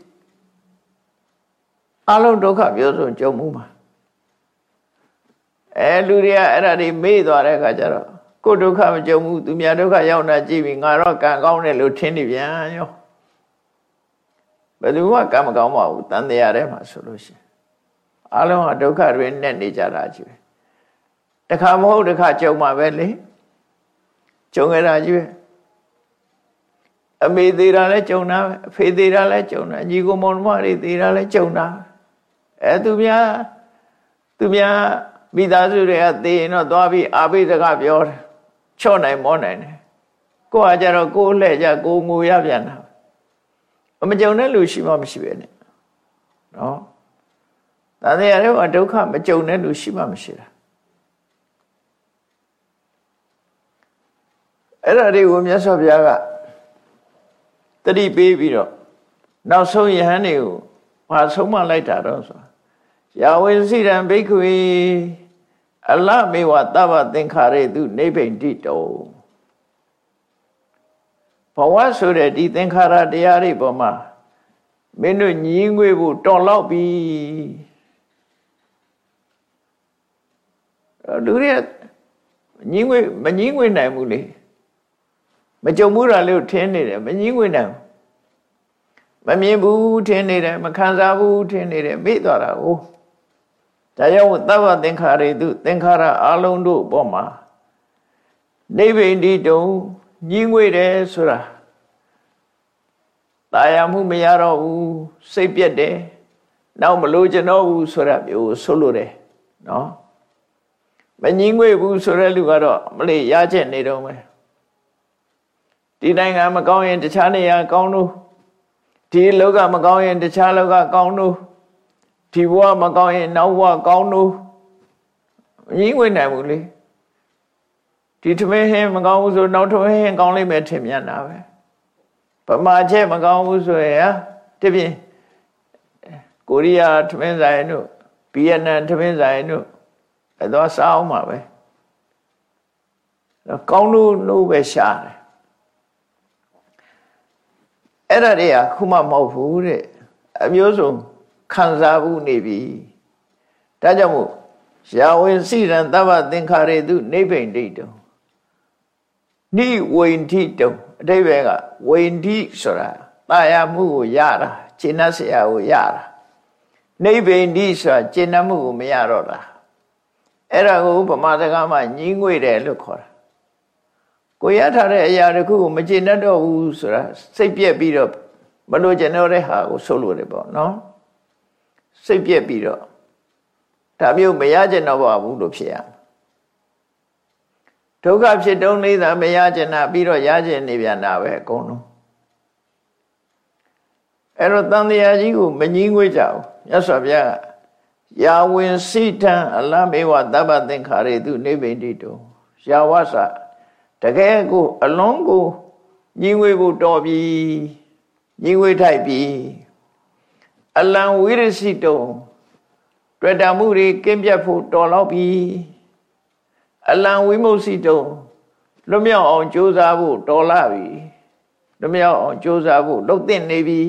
အလုံးဒုက္ခမျိုးစုံကြုံမှုမှာအဲလူတွေကအဲ့ဒါတွေမေ့သွားတဲ့အခါကျတော့ကိုဒုက္ခမကြုံဘူးသူများဒုက္ခရောက်တာကြည့်ပြီးငါတော့ကံကောင်းတယ်လို့ထင်နေပြန်ရောဘယ်သူမှကံမကောင်းပါဘူးတန်တရားထဲမှာဆိုလို့ရှိရင်အလုံးဟာဒုက္ခတွေနဲ့နေကြတာကြီးပဲတခါမဟုတ်တခါကြုံမှာပဲလေကြုံရတာကြီးပဲ အမေသေးတာလည်းကြုံတာပဲအဖေသေးတာလည်းကြုံတာညီကိုမောင်နှမတွေသေးတာလည်းကြုံတာအဲသူများသူများမိသားစုတွေကသေရင်တော့သွားပြီးအာဘိစကားပြောတယ်ချော့နိုင်မောနိုင်တယ်ကိုကကြတော့ကိုလှဲ့ကြကိုငိုရပြန်တာမကြုံတဲ့လူရှိမှမရှိပဲနဲ့နော်တန်တရားတွေကဒုက္ခမကြုံတဲ့လူရှိမှမရှိတာအဲ့ဒါတွေကိုမြတ်စွာဘုရားက တတိပေးပြီးတော့နောက်ဆုံးယဟန်တွေကိုဘာဆုံးမလိုက်တာတော့ဆိုရာဝေစီရံဘိက္ခွေအလမေဝတဗ္ဗသင်္ခါရေသူနေဗိန္တိတောဘဝဆိုတဲ့ဒီသင်္ခါရတရားတွေပေါ်မှာမင်းတို့ညီးငွေဖို့တော်လောက်ပြီလူတွေညီးငွေမညီးငွေနိုင်ဘူးလေ မကြုံဘူးတာလေးကိုထင်းနေတယ်မညီးငွေနိုင်မမြင်ဘူးထင်းနေတယ်မခံစားဘူးထင်းနေတယ်မေ့သွားတာကိုဒါကြောင့်သဗ္ဗသင်္ခါရေတုသင်္ခါရအလုံးတို့ဘောမှာနိဗ္ဗိန္တိတုံညီးငွေတယ်ဆိုတာตายမှုမရတော့ဘူးစိတ်ပြက်တယ်နောက်မလို့ကျင်တော့ဘူးဆိုတာမျိုးဆိုလို့တယ်နော်မငင်းငွေဘူးဆိုတဲ့လူကတော့မလေးရချက်နေတော့မယ် ဒီနိုင်ငံမကောင်းရင်တခြားနေရာကောင်းလို့ဒီလောကမကောင်းရင်တခြားလောကကောင်းလို့ဒီဘဝမကောင်းရင်နောက်ဘဝကောင်းလို့မငင်းငွေနိုင်ဘူးလေဒီထမင်းဟင်းမကောင်းဘူးဆိုနောက်ထမင်းဟင်းကောင်းလိမ့်မယ်ထင်မြင်တာပဲပမာချက်မကောင်းဘူးဆိုရင်တပြင်းကိုရီးယားထမင်းဆိုင်တို့ဗီယက်နမ်ထမင်းဆိုင်တို့အဲတော့စားအောင်ပါပဲကောင်းလို့လို့ပဲရှာတယ် အဲ့ဒါတွေကခုမှမဟုတ်ဘူးတဲ့အမျိုးစုံခံစားမှုနေပြီဒါကြောင့်မို့ရာဝင်စိရန်သဗ္ဗသင်္ခါရေတုနိဗ္ဗိန်ဒိတုနိဝိန္ထိတုအတိဘယ်ကဝိန္ထိဆိုတာတာယာမှုကိုရတာကျင့်တ်ဆရာကိုရတာနိဗ္ဗိန္တိဆိုတာကျင့်တ်မှုကိုမရတော့တာအဲ့ဒါကိုဗမာစကားမှာညီးငွေတယ်လို့ခေါ်တာ ကိုရထားတဲ့အရာတခုကိုမကျင့်တတ်တော့ဘူးဆိုတာစိတ်ပြက်ပြီးတော့မလို့ကျင်တော့တဲ့ဟာကိုဆိုလို့တယ်ပေါ့နော်စိတ်ပြက်ပြီးတော့ဒါမျိုးမရကျင်တော့ပါဘူးလို့ဖြစ်ရဒုက္ခဖြစ်တုံးနေတာမရကျင်တာပြီးတော့ရကျင်နေပြန်တာပဲအကုန်လုံးအဲ့တော့တန်တရားကြီးကိုမငင်းငွေကြဘူးမြတ်စွာဘုရားကယာဝင်စိတံအလမေဝသဗ္ဗသင်္ခါရေသူနိဗ္ဗိန္တိတောယာဝဆ တကယ်ကိုအလုံးကိုညီငွေဖို့တော်ပြီညီငွေထိုက်ပြီအလံဝိရစိတုံတွေ့တာမှုတွေကင်းပြတ်ဖို့တော်တော့ပြီအလံဝိမု सी တုံလွမြောက်အောင်ကြိုးစားဖို့တော်လာပြီလွမြောက်အောင်ကြိုးစားဖို့လှုပ်တင်နေပြီ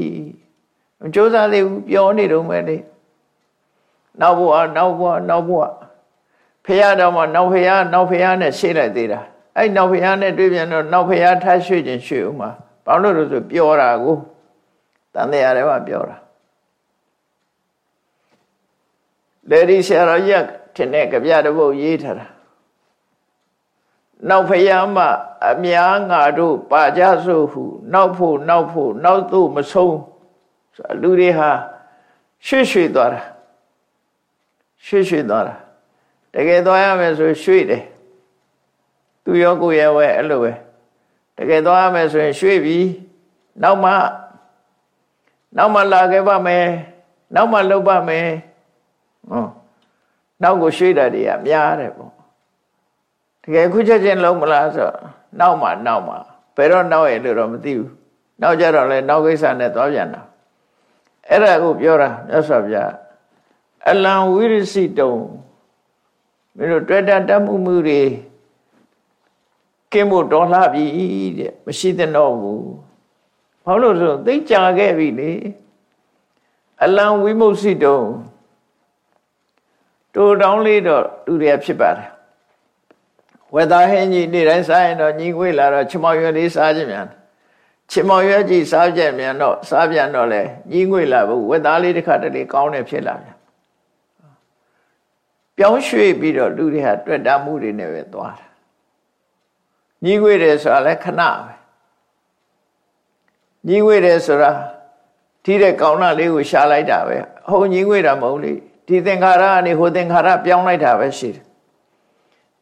ကြိုးစားသေးဘူးပြောနေတော့မယ်လေနောက်ဘဝနောက်ဘဝနောက်ဘဝဖះတော်မှာနောက်ဖះနောက်ဖះနဲ့ရှေ့လိုက်သေးတာ အဲ့နောက်ဖះနဲ့တွေ့ပြန်တော့နောက်ဖះထားရွှေ့ခြင်းရွှေ့ဦးမှာဘာလို့လို့ဆိုပြောတာကိုတန်တရားတွေမှာပြောတာလေဒီဆရာတော်ရက်ထင်တဲ့ကြပြတပုတ်ရေးထားတာနောက်ဖျားမှအများငါတို့ပါကြစို့ဟုနောက်ဖို့နောက်ဖို့နောက်သို့မဆုံးလူတွေဟာရွှေ့ရွှေ့သွားတာရွှေ့ရွှေ့သွားတာတကယ်သွားရမယ်ဆိုရွှေ့တယ် သူရောကိုယ်ရဲ့ဝဲအဲ့လိုပဲတကယ်သွားရမယ်ဆိုရင်ရွှေ့ပြီးနောက်မှနောက်မှလာခဲ့ပါမယ်နောက်မှလုပ်ပါမယ်ဟောနောက်ကိုရွှေ့တာတွေကများတယ်ပေါ့တကယ်ခုချက်ချင်းလုံးမလားဆိုနောက်မှနောက်မှဘယ်တော့နောက်ရလို့တော့မသိဘူးနောက်ကြတော့လဲနောက်ကိစ္စနဲ့သွားပြန်တာအဲ့ဒါကိုပြောတာမြတ်စွာဘုရားအလံဝိရစီတုံမင်းတို့တွေ့တာတတ်မှုမှုတွေ ကင်းဖို့တော်လှပြီတဲ့မရှိတဲ့တော့ဘူးဘာလို့ဆိုသိကြခဲ့ပြီလေအလံဝိမု ක්ති တုံတူတောင်းလေးတော့လူတွေဖြစ်ပါတယ်ဝေသားဟင်းကြီးနေ့တိုင်းစားရင်တော့ညီငွေလာတော့ချမောင်ရွက်လေးစားခြင်းမြန်ချမောင်ရွက်ကြီးစားကြမြန်တော့စားပြန်တော့လေညီငွေလာဘူးဝေသားလေးတစ်ခါတလေကောင်းတယ်ဖြစ်လာပြန်ပြောင်းရွှေ့ပြီးတော့လူတွေဟာတွေ့တာမှုတွေနဲ့ပဲသွားတာ ညီငွေတယ်ဆိုတာလည်းခဏပဲညီငွေတယ်ဆိုတာထိတဲ့ကောင်းတာလေးကိုရှာလိုက်တာပဲဟိုညီငွေတာမဟုတ်လေဒီသင်္ခါရကနေဟိုသင်္ခါရပြောင်းလိုက်တာပဲရှိတယ်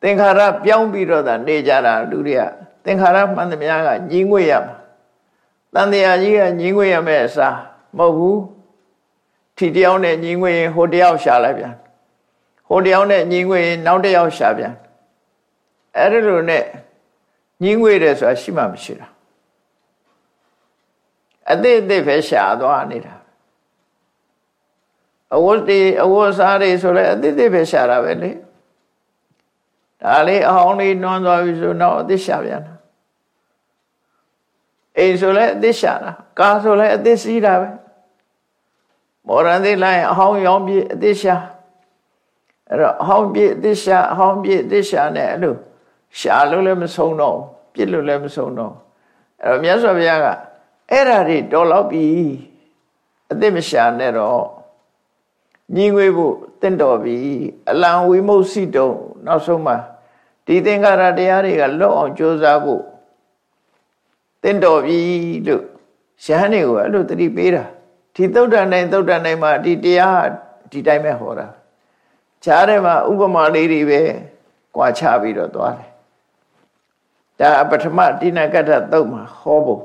သင်္ခါရပြောင်းပြီးတော့သာနေကြတာလူတွေကသင်္ခါရမှန်သမျှကညီငွေရမှာတန်တရားကြီးကညီငွေရမယ့်အစားမဟုတ်ဘူးထီတယောက်နဲ့ညီငွေရင်ဟိုတယောက်ရှာလိုက်ပြန်ဟိုတယောက်နဲ့ညီငွေရင်နောက်တယောက်ရှာပြန်အဲ့ဒါလိုနဲ့ ညီငွေတယ်ဆိုတာရှိမှမရှိတာအသေးအသေးပဲရှာသွားနေတာအဝတ်တွေအဝတ်စားတွေဆိုလဲအသေးသေးပဲရှာတာပဲလေဒါလေးအဟောင်းလေးနွမ်းသွားပြီဆိုတော့အသစ်ရှာပြန်တာအိမ်ဆိုလဲအသစ်ရှာတာကားဆိုလဲအသစ်စီးတာပဲမော်ရန်သေးလိုက်အဟောင်းရောင်းပြအသစ်ရှာအဲ့တော့အဟောင်းပြအသစ်ရှာအဟောင်းပြအသစ်ရှာနဲ့အဲ့လို ရှာလို့လည်းမဆုံးတော့ပြစ်လို့လည်းမဆုံးတော့အဲ့တော့မြတ်စွာဘုရားကအဲ့ဓာတွေတော်တော့ပြီအသစ်မရှာနဲ့တော့ညီငွေဖို့တင့်တော်ပြီအလံဝိမု ක්ති တုံနောက်ဆုံးမှာဒီသင်္ခါရတရားတွေကလွတ်အောင်ကြိုးစားဖို့တင့်တော်ပြီလို့ရဟန်းတွေကိုအဲ့လိုတတိပေးတာဒီသုတ်တန်တိုင်းသုတ်တန်တိုင်းမှာဒီတရားဒီတိုင်းပဲဟောတာဈာထဲမှာဥပမာလေးတွေပဲကြွာချပြီးတော့သွားတယ် ဒါပထမတိဏကတ္ထသုတ်မှာဟောဖို့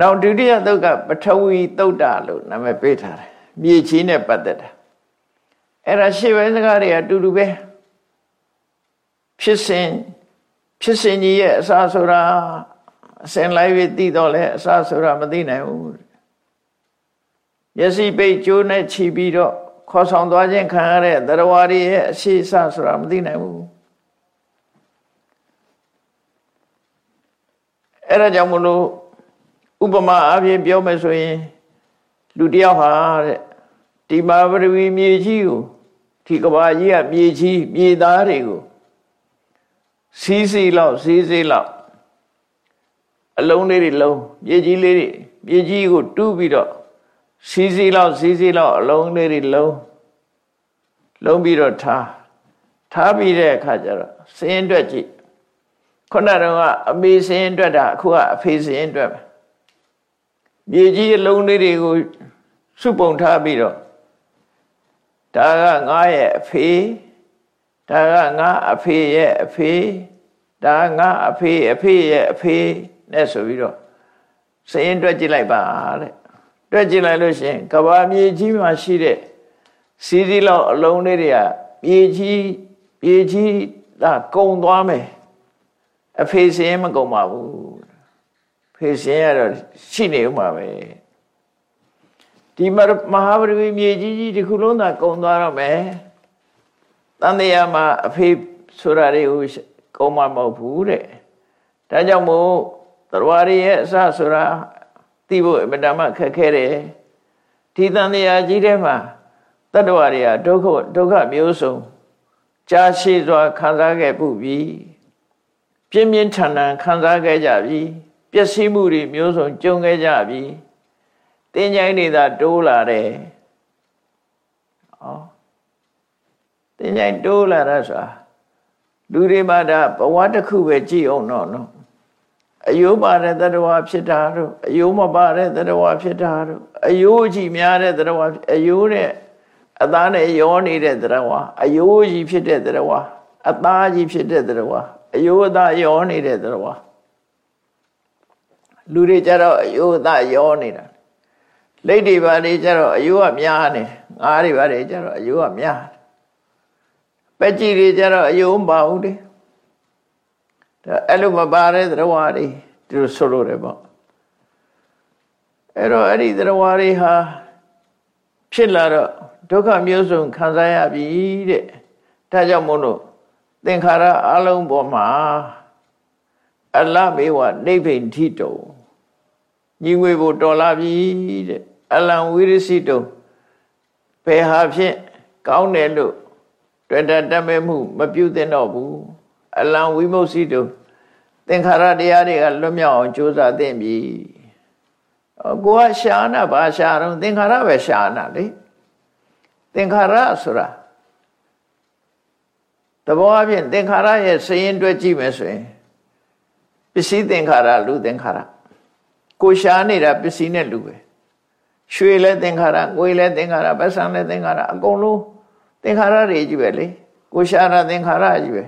နောက်ဒုတိယသုတ်ကပထဝီသုတ်တာလို့နာမည်ပေးထားတယ်မြေကြီးနဲ့ပတ်သက်တာအဲ့ဒါရှေ့ဘဲစကားတွေအတူတူပဲဖြစ်စဉ်ဖြစ်စဉ်ကြီးရဲ့အစာဆိုတာအစင်လိုက်ပြီးသိတော့လဲအစာဆိုတာမသိနိုင်ဘူးမျက်စိပိတ်ကြိုးနဲ့ခြီးပြီးတော့ခေါ်ဆောင်သွားခြင်းခံရတဲ့သရဝရီရဲ့အရှိအစဆိုတာမသိနိုင်ဘူး အဲ့ဒါကြောင့်မလို့ဥပမာအပြင်ပြောမယ်ဆိုရင်လူတယောက်ဟာတဲ့ဒီမာပရဝီမြေကြီးကိုဒီကဘာကြီးကမြေကြီးမြေသားတွေကိုစီးစီးလောက်စီးစီးလောက်အလုံးလေးတွေလုံးမြေကြီးလေးတွေမြေကြီးကိုတူးပြီးတော့စီးစီးလောက်စီးစီးလောက်အလုံးလေးတွေလုံးလုံးပြီးတော့ထားထားပြီးတဲ့အခါကျတော့စင်းအတွက်ကြည့် ခုနကအမေစင်းအတွက်တာအခုကအဖေစင်းအတွက်မြေကြီးအလုံးလေးတွေကိုစုပုံထားပြီးတော့ဒါကငါရဲ့အဖေဒါကငါအဖေရဲ့အဖေဒါငါအဖေအဖေရဲ့အဖေနဲ့ဆိုပြီးတော့စရင်တွက်ကြည့်လိုက်ပါတဲ့တွက်ကြည့်လိုက်လို့ရှင်ကဘာမြေကြီးမှာရှိတဲ့စီးစီးလောက်အလုံးလေးတွေကမြေကြီးမြေကြီးဒါကုံသွားမယ် အဖေစရင်မကုံပါဘူးဖေစရင်ကတော့ရှိနေဦးမှာပဲဒီမဟာပရိဝေမြေကြီးကြီးဒီခုလုံးသာကုံသွားတော့မယ်တန်တရားမှာအဖေဆိုတာတွေကိုကုံမမဟုတ်ဘူးတဲ့ဒါကြောင့်မို့သရဝရရဲ့အစဆိုတာသိဖို့အမတမခက်ခဲတယ်ဒီတန်တရားကြီးထဲမှာတတ္တဝါတွေကဒုက္ခဒုက္ခမျိုးစုံကြာရှည်စွာခံစားခဲ့ပူပြီး ပြင်းပြင်းထန်ထန်ခံစားခဲ့ကြပြီပျက်စီးမှုတွေမျိုးစုံကြုံခဲ့ကြပြီတင်းကြိုင်းတွေသာတိုးလာတယ်။ဩတင်းကြိုင်းတိုးလာတာဆိုတာလူတွေမှာဒါဘဝတစ်ခုပဲကြည့်အောင်တော့နော်အယိုးပါတဲ့တတဝါဖြစ်တာတို့အယိုးမပါတဲ့တတဝါဖြစ်တာတို့အယိုးကြီးများတဲ့တတဝါအယိုးနဲ့အသားနဲ့ရောနေတဲ့တတဝါအယိုးကြီးဖြစ်တဲ့တတဝါအသားကြီးဖြစ်တဲ့တတဝါ အယိုးအသားရောနေတဲ့တတဝါလူတွေကြတော့အယိုးအသားရောနေတာလက်တွေပါလေကြတော့အယိုးကများနေငါးတွေပါလေကြတော့အယိုးကများပက်ကြီးတွေကြတော့အယုံမပါဘူးလေဒါအဲ့လိုမပါတဲ့သရဝါတွေသူဆိုလို့တယ်ပေါ့အဲ့တော့အဲ့ဒီသရဝါတွေဟာဖြစ်လာတော့ဒုက္ခမျိုးစုံခံစားရပြီတဲ့ဒါကြောင့်မို့လို့ သင်္ခါရအလုံးပေါ်မှာအလမေဝနိဗ္ဗိန်ထိတုံညီငွေဖို့တော်လာပြီတဲ့အလံဝိရစီတုံဘယ်ဟာဖြင့်ကောင်းတယ်လို့တွေ့တာတတ်မဲ့မှု မပြုသင့်တော့ဘူးအလံဝိမု ക്തി တုံသင်္ခါရတရားတွေကလွတ်မြောက်အောင်ကြိုးစားသင့်ပြီကိုကရှာနာဘာရှာတော့သင်္ခါရပဲရှာနာလေသင်္ခါရဆိုတာ တဘောအပြင်သင်္ခါရရဲ့စရင်တွဲကြည့်မယ်ဆိုရင်ပစ္စည်းသင်္ခါရလူသင်္ခါရကိုရှာနေတာပစ္စည်းနဲ့လူပဲရွှေလည်းသင်္ခါရငွေလည်းသင်္ခါရပတ်စံလည်းသင်္ခါရအကုန်လုံးသင်္ခါရတွေကြီးပဲလေကိုရှာတာသင်္ခါရကြီးပဲ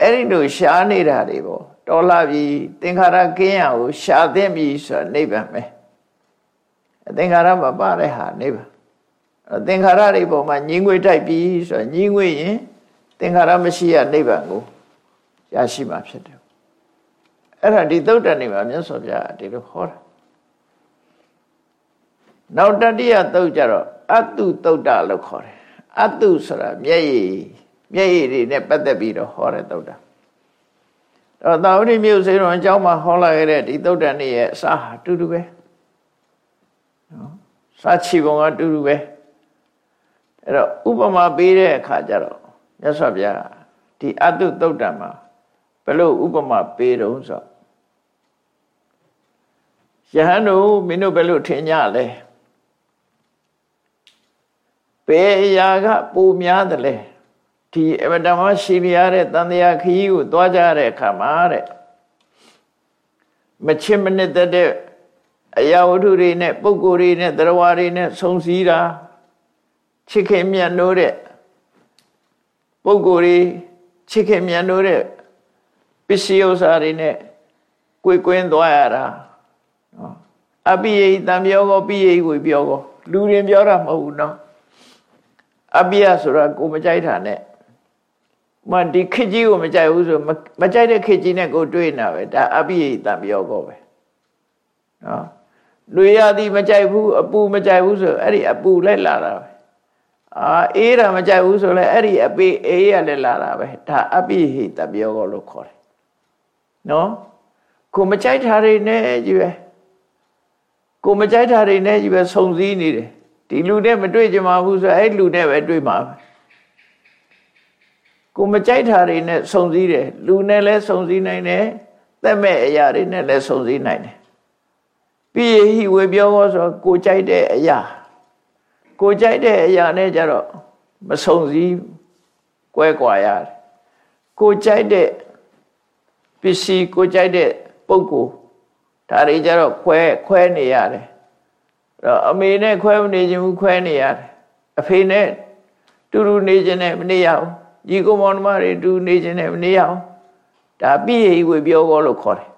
အဲ့ဒီလိုရှာနေတာတွေပေါ့တော်လာပြီသင်္ခါရကင်းရကိုရှာသင့်ပြီဆိုတာနိဗ္ဗာန်ပဲသင်္ခါရမပါတဲ့ဟာနိဗ္ဗာန်သင်္ခါရတွေပေါ်မှာညီငွေတိုက်ပြီဆိုတာညီငွေရင် သင်္ခါရမရှိရနိဗ္ဗာန်ကိုရရှိမှာဖြစ်တယ်အဲ့ဒါဒီသုတ်တန်နေမှာမြတ်စွာဘုရားဒီလိုဟောတာနောက်တတိယသုတ်ကြတော့အတုသုတ်တလို့ခေါ်တယ်အတုဆိုတာမျက်ရည်မျက်ရည်တွေနဲ့ပတ်သက်ပြီးတော့ဟောတဲ့သုတ်တာတော့သာဝတိမြို့စေတော်အကြောင်းမှာဟောလာခဲ့တဲ့ဒီသုတ်တန်နေရဲ့အစာအတူတူပဲနော်စာချီပုံကအတူတူပဲအဲ့တော့ဥပမာပေးတဲ့အခါကျတော့ မြတ်စွာဘုရားဒီအတုသုတ်တံမှာဘလို့ဥပမာပေးတော့ဆိုယဟန်တို့မင်းတို့ဘယ်လိုထင်ကြလဲဘယ်အရာကပိုများတယ်လဲဒီအမတမရှိရတဲ့တန်တရားခရီးကိုသွားကြတဲ့အခါမှာတဲ့မချစ်မနစ်တဲ့အရာဝတ္ထုတွေနဲ့ပုံကိုယ်တွေနဲ့တရားတွေနဲ့ဆုံစည်းတာချစ်ခင်မြတ်နိုးတဲ့ ပုံကိုယ်တွေချစ်ခင်မြတ်နိုးတဲ့ပစ္စည်းဥစ္စာတွေနဲ့ကိုယ်ကွင်းသွားရတာနော်အပိယိတံပြောကောပိယိဝေပြောကောလူရင်ပြောတာမဟုတ်ဘူးနော်အပိယဆိုတာကိုမကြိုက်တာနဲ့မဒီခစ်ကြီးကိုမကြိုက်ဘူးဆိုမကြိုက်တဲ့ခစ်ကြီးနဲ့ကိုတွေ့နေတာပဲဒါအပိယိတံပြောကောပဲနော်လူရသည်မကြိုက်ဘူးအပူမကြိုက်ဘူးဆိုအဲ့ဒီအပူလိုက်လာတာပဲ အာအေးတာမကြိုက်ဘူးဆိုလဲအဲ့ဒီအပိအေးရလည်းလာတာပဲဒါအပိဟိတပြောကောလို့ခေါ်တယ်နော်ကိုမကြိုက်တာတွေနဲ့ကြီးပဲကိုမကြိုက်တာတွေနဲ့ကြီးပဲစုံစည်းနေတယ်ဒီလူနဲ့မတွေ့ကြမှာဘူးဆိုအဲ့လူနဲ့ပဲတွေ့မှာပဲကိုမကြိုက်တာတွေနဲ့စုံစည်းတယ်လူနဲ့လည်းစုံစည်းနိုင်တယ်သက်မဲ့အရာတွေနဲ့လည်းစုံစည်းနိုင်တယ်ပြီးဟိဝေပြောဟောဆိုကိုကြိုက်တဲ့အရာ ကိုကြိုက်တဲ့အရာနဲ့ကြတော့မစုံစည်းကွဲကွာရတယ်ကိုကြိုက်တဲ့ပစ္စည်းကိုကြိုက်တဲ့ပုံကိုဒါတွေကြတော့ခွဲခွဲနေရတယ်တော့အမေနဲ့ခွဲမနေခြင်းဘူးခွဲနေရတယ်အဖေနဲ့တူတူနေခြင်းနဲ့မနေရဘူးညီကောင်မောင်နှမတွေတူနေခြင်းနဲ့မနေရဘူးဒါပြည့်ရည်ဝေပြောကောလို့ခေါ်တယ်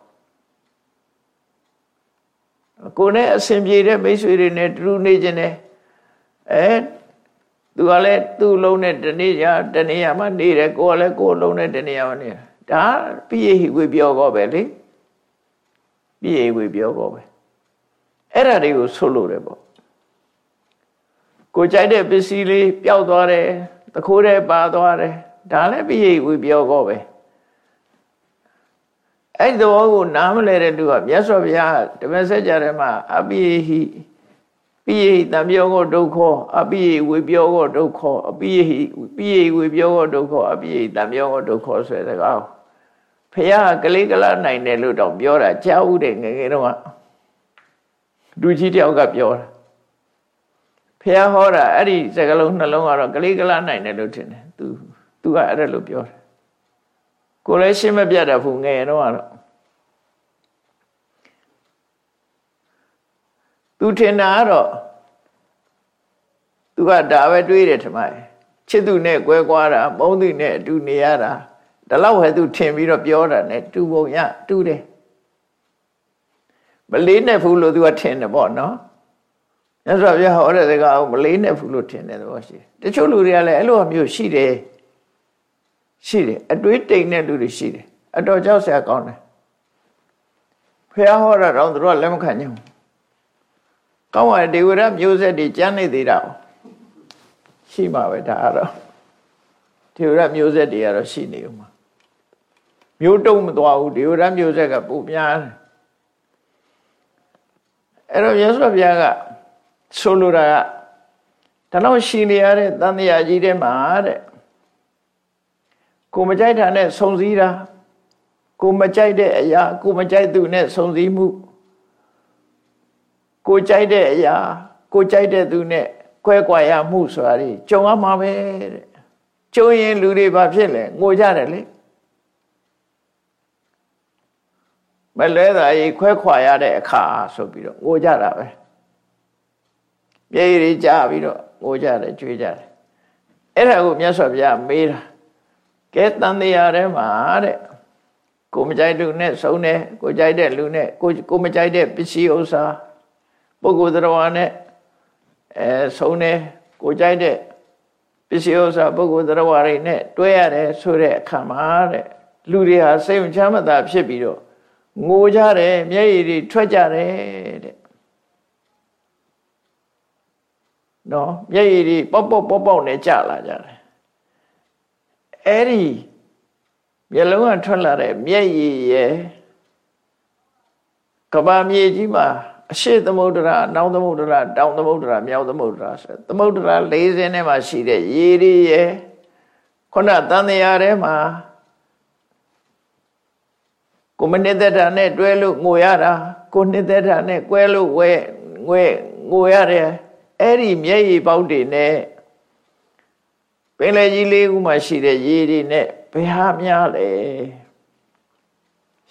ကိုယ်နဲ့အစဉ်ပြေတဲ့မိတ်ဆွေတွေနဲ့တူတူနေခြင်းနဲ့ အဲသူကလည်းသူ့လုံးနဲ့တနေ့ရတနေ့ရမှနေတယ်ကိုယ်ကလည်းကိုယ်လုံးနဲ့တနေ့ရမှနေတယ်ဒါပြည့်ရည်ဝေပြောကောပဲလေပြည့်ဝေပြောပေါ်ပဲအဲ့ဒါတွေကိုဆွလို့တယ်ပေါ့ကိုကြိုက်တဲ့ပစ္စည်းလေးပျောက်သွားတယ်တခိုးတဲ့ပါသွားတယ်ဒါလည်းပြည့်ဝေပြောပေါ်ပဲအဲ့ဒီသဘောကိုနားမလဲတဲ့လူကမြတ်စွာဘုရားဓမ္မစကြာထဲမှာအပိဟိ ပိယိတံပြောကိုဒုက္ခအပိယိဝေပြောကိုဒုက္ခအပိယိပိယိဝေပြောကိုဒုက္ခအပိယိတံပြောကိုဒုက္ခဆိုတဲ့ကောဖះကလေးကလာနိုင်တယ်လို့တော့ပြောတာကြားဦးတယ်ငယ်ငယ်တော့ကလူကြီးတယောက်ကပြောတာဖះဟောတာအဲ့ဒီစကလုံးနှလုံးကတော့ကလေးကလာနိုင်တယ်လို့ထင်တယ်သူသူကအဲ့ဒါလို့ပြောတယ်ကိုလည်းရှင်းမပြတ်တယ်ဘူးငယ်တော့ကတော့ သူထင်တာကတော့သူကဒါပဲတွေးတယ်ထမရဲ့ချစ်သူနဲ့ကွဲကွာတာမုန်းသူနဲ့အတူနေရတာဒါလောက်ဟဲ့သူထင်ပြီးတော့ပြောတာ ਨੇ တူပုံရတူတယ်မလေးနဲ့ဘူးလို့သူကထင်တယ်ပေါ့နော်မြတ်စွာဘုရားဟောတဲ့စကားကိုမလေးနဲ့ဘူးလို့ထင်တယ်သဘောရှိတယ်တချို့လူတွေကလည်းအဲ့လိုမျိုးရှိတယ်ရှိတယ်အတွေးတိမ်တဲ့လူတွေရှိတယ်အတော်ကြောက်စရာကောင်းတယ်ဖះဟောတာတော့သူတို့ကလက်မခံကြဘူး ကောင်းပါဒေဝရမျိုးဆက်တွေကျမ်းနေသေးတာရှိမှာပဲဒါကတော့ဒေဝရမျိုးဆက်တွေကတော့ရှိနေဦးမှာမျိုးတုံးမသွားဘူးဒေဝရမျိုးဆက်ကပုံများတယ်အဲ့တော့ရသော်ဘုရားကဆိုလိုတာကဒါတော့ရှိနေရတဲ့တန်တရားကြီးထဲမှာတဲ့ကိုမကြိုက်တာနဲ့ဆုံစည်းတာကိုမကြိုက်တဲ့အရာကိုမကြိုက်သူနဲ့ဆုံစည်းမှု ကိုကြိုက်တဲ့အရာကိုကြိုက်တဲ့သူနဲ့ကွဲကွာရမှုဆိုတာဒီကြုံရမှာပဲတဲ့ကြုံရင်လူတွေဘာဖြစ်လဲငိုကြတယ်လေမလဲတာကြီးခွဲခွာရတဲ့အခါဆိုပြီးတော့ငိုကြတာပဲပြေးရီကြပြီးတော့ငိုကြတယ်ကြွေးကြတယ်အဲ့ဒါကိုမြတ်စွာဘုရားမေးတာကဲတန်တရားထဲမှာတဲ့ကိုမကြိုက်လူနဲ့ဆုံးတယ်ကိုကြိုက်တဲ့လူနဲ့ကိုကိုမကြိုက်တဲ့ပစ္စည်းဥစ္စာ ပုဂ္ဂိုလ်တော်နဲ့အဲဆုံးတယ်ကိုကြိုက်တဲ့ပစ္စည်းဥစ္စာပုဂ္ဂိုလ်တော်တွေနဲ့တွဲရတယ်ဆိုတဲ့အခါမှာတဲ့လူတွေဟာစိတ်မချမ်းသာဖြစ်ပြီးတော့ငိုကြတယ်မျက်ရည်တွေထွက်ကြတယ်တဲ့နော်မျက်ရည်တွေပေါက်ပေါက်ပေါက်ပေါက်နဲ့ကျလာကြတယ်အဲ့ဒီမျက်လုံးကထွက်လာတဲ့မျက်ရည်ရဲ့ကဘာမြေကြီးမှာ အရှိသမုဒ္ဒရာအနောက်သမုဒ္ဒရာတောင်သမုဒ္ဒရာမြောက်သမုဒ္ဒရာဆိုသမုဒ္ဒရာ40နဲ့မှာရှိတဲ့ရေတွေရဲ့ခုနတန်တရားထဲမှာကိုမနစ်သက်တာနဲ့တွဲလို့ငိုရတာကိုနှစ်သက်တာနဲ့ကွဲလို့ဝဲငွေငိုရတယ်အဲ့ဒီမျက်ရည်ပေါက်တွေနဲ့ပင်လယ်ကြီးလေးခုမှရှိတဲ့ရေတွေနဲ့ဘယ်ဟာများလဲ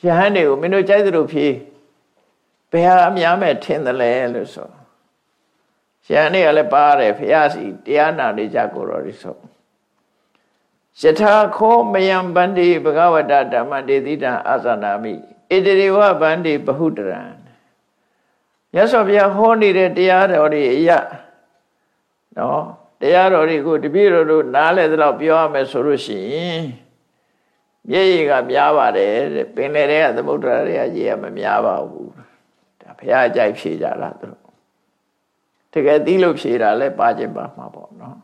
ရဟန်းတွေကိုမင်းတို့ကြိုက်သလိုဖြေ ဘယ်ဟာများမဲ့ထင်တယ်လဲလို့ဆိုရဟန်းတွေကလည်းပါတယ်ဖះစီတရားနာနေကြကိုတော်တွေဆိုယထာခောမယံဗန္တိဘဂဝတဓမ္မတေတိတံအာသနာမိဣတရေဝဗန္တိဘဟုတရံရသော်ဘုရားဟောနေတဲ့တရားတော်တွေအရာနော်တရားတော်တွေကိုတပည့်တော်တို့နားလဲသလောက်ပြောရမယ်ဆိုလို့ရှိရင်မျက်ရည်ကများပါတယ်တဲ့ပင်လယ်တွေကသမုဒ္ဒရာတွေကရေကမများပါဘူးဒါ ဘုရားအကြိုက်ဖြေကြတာသူတို့တကယ်သီးလို့ဖြေတာလဲပါခြင်းပါမှာပေါ့နော်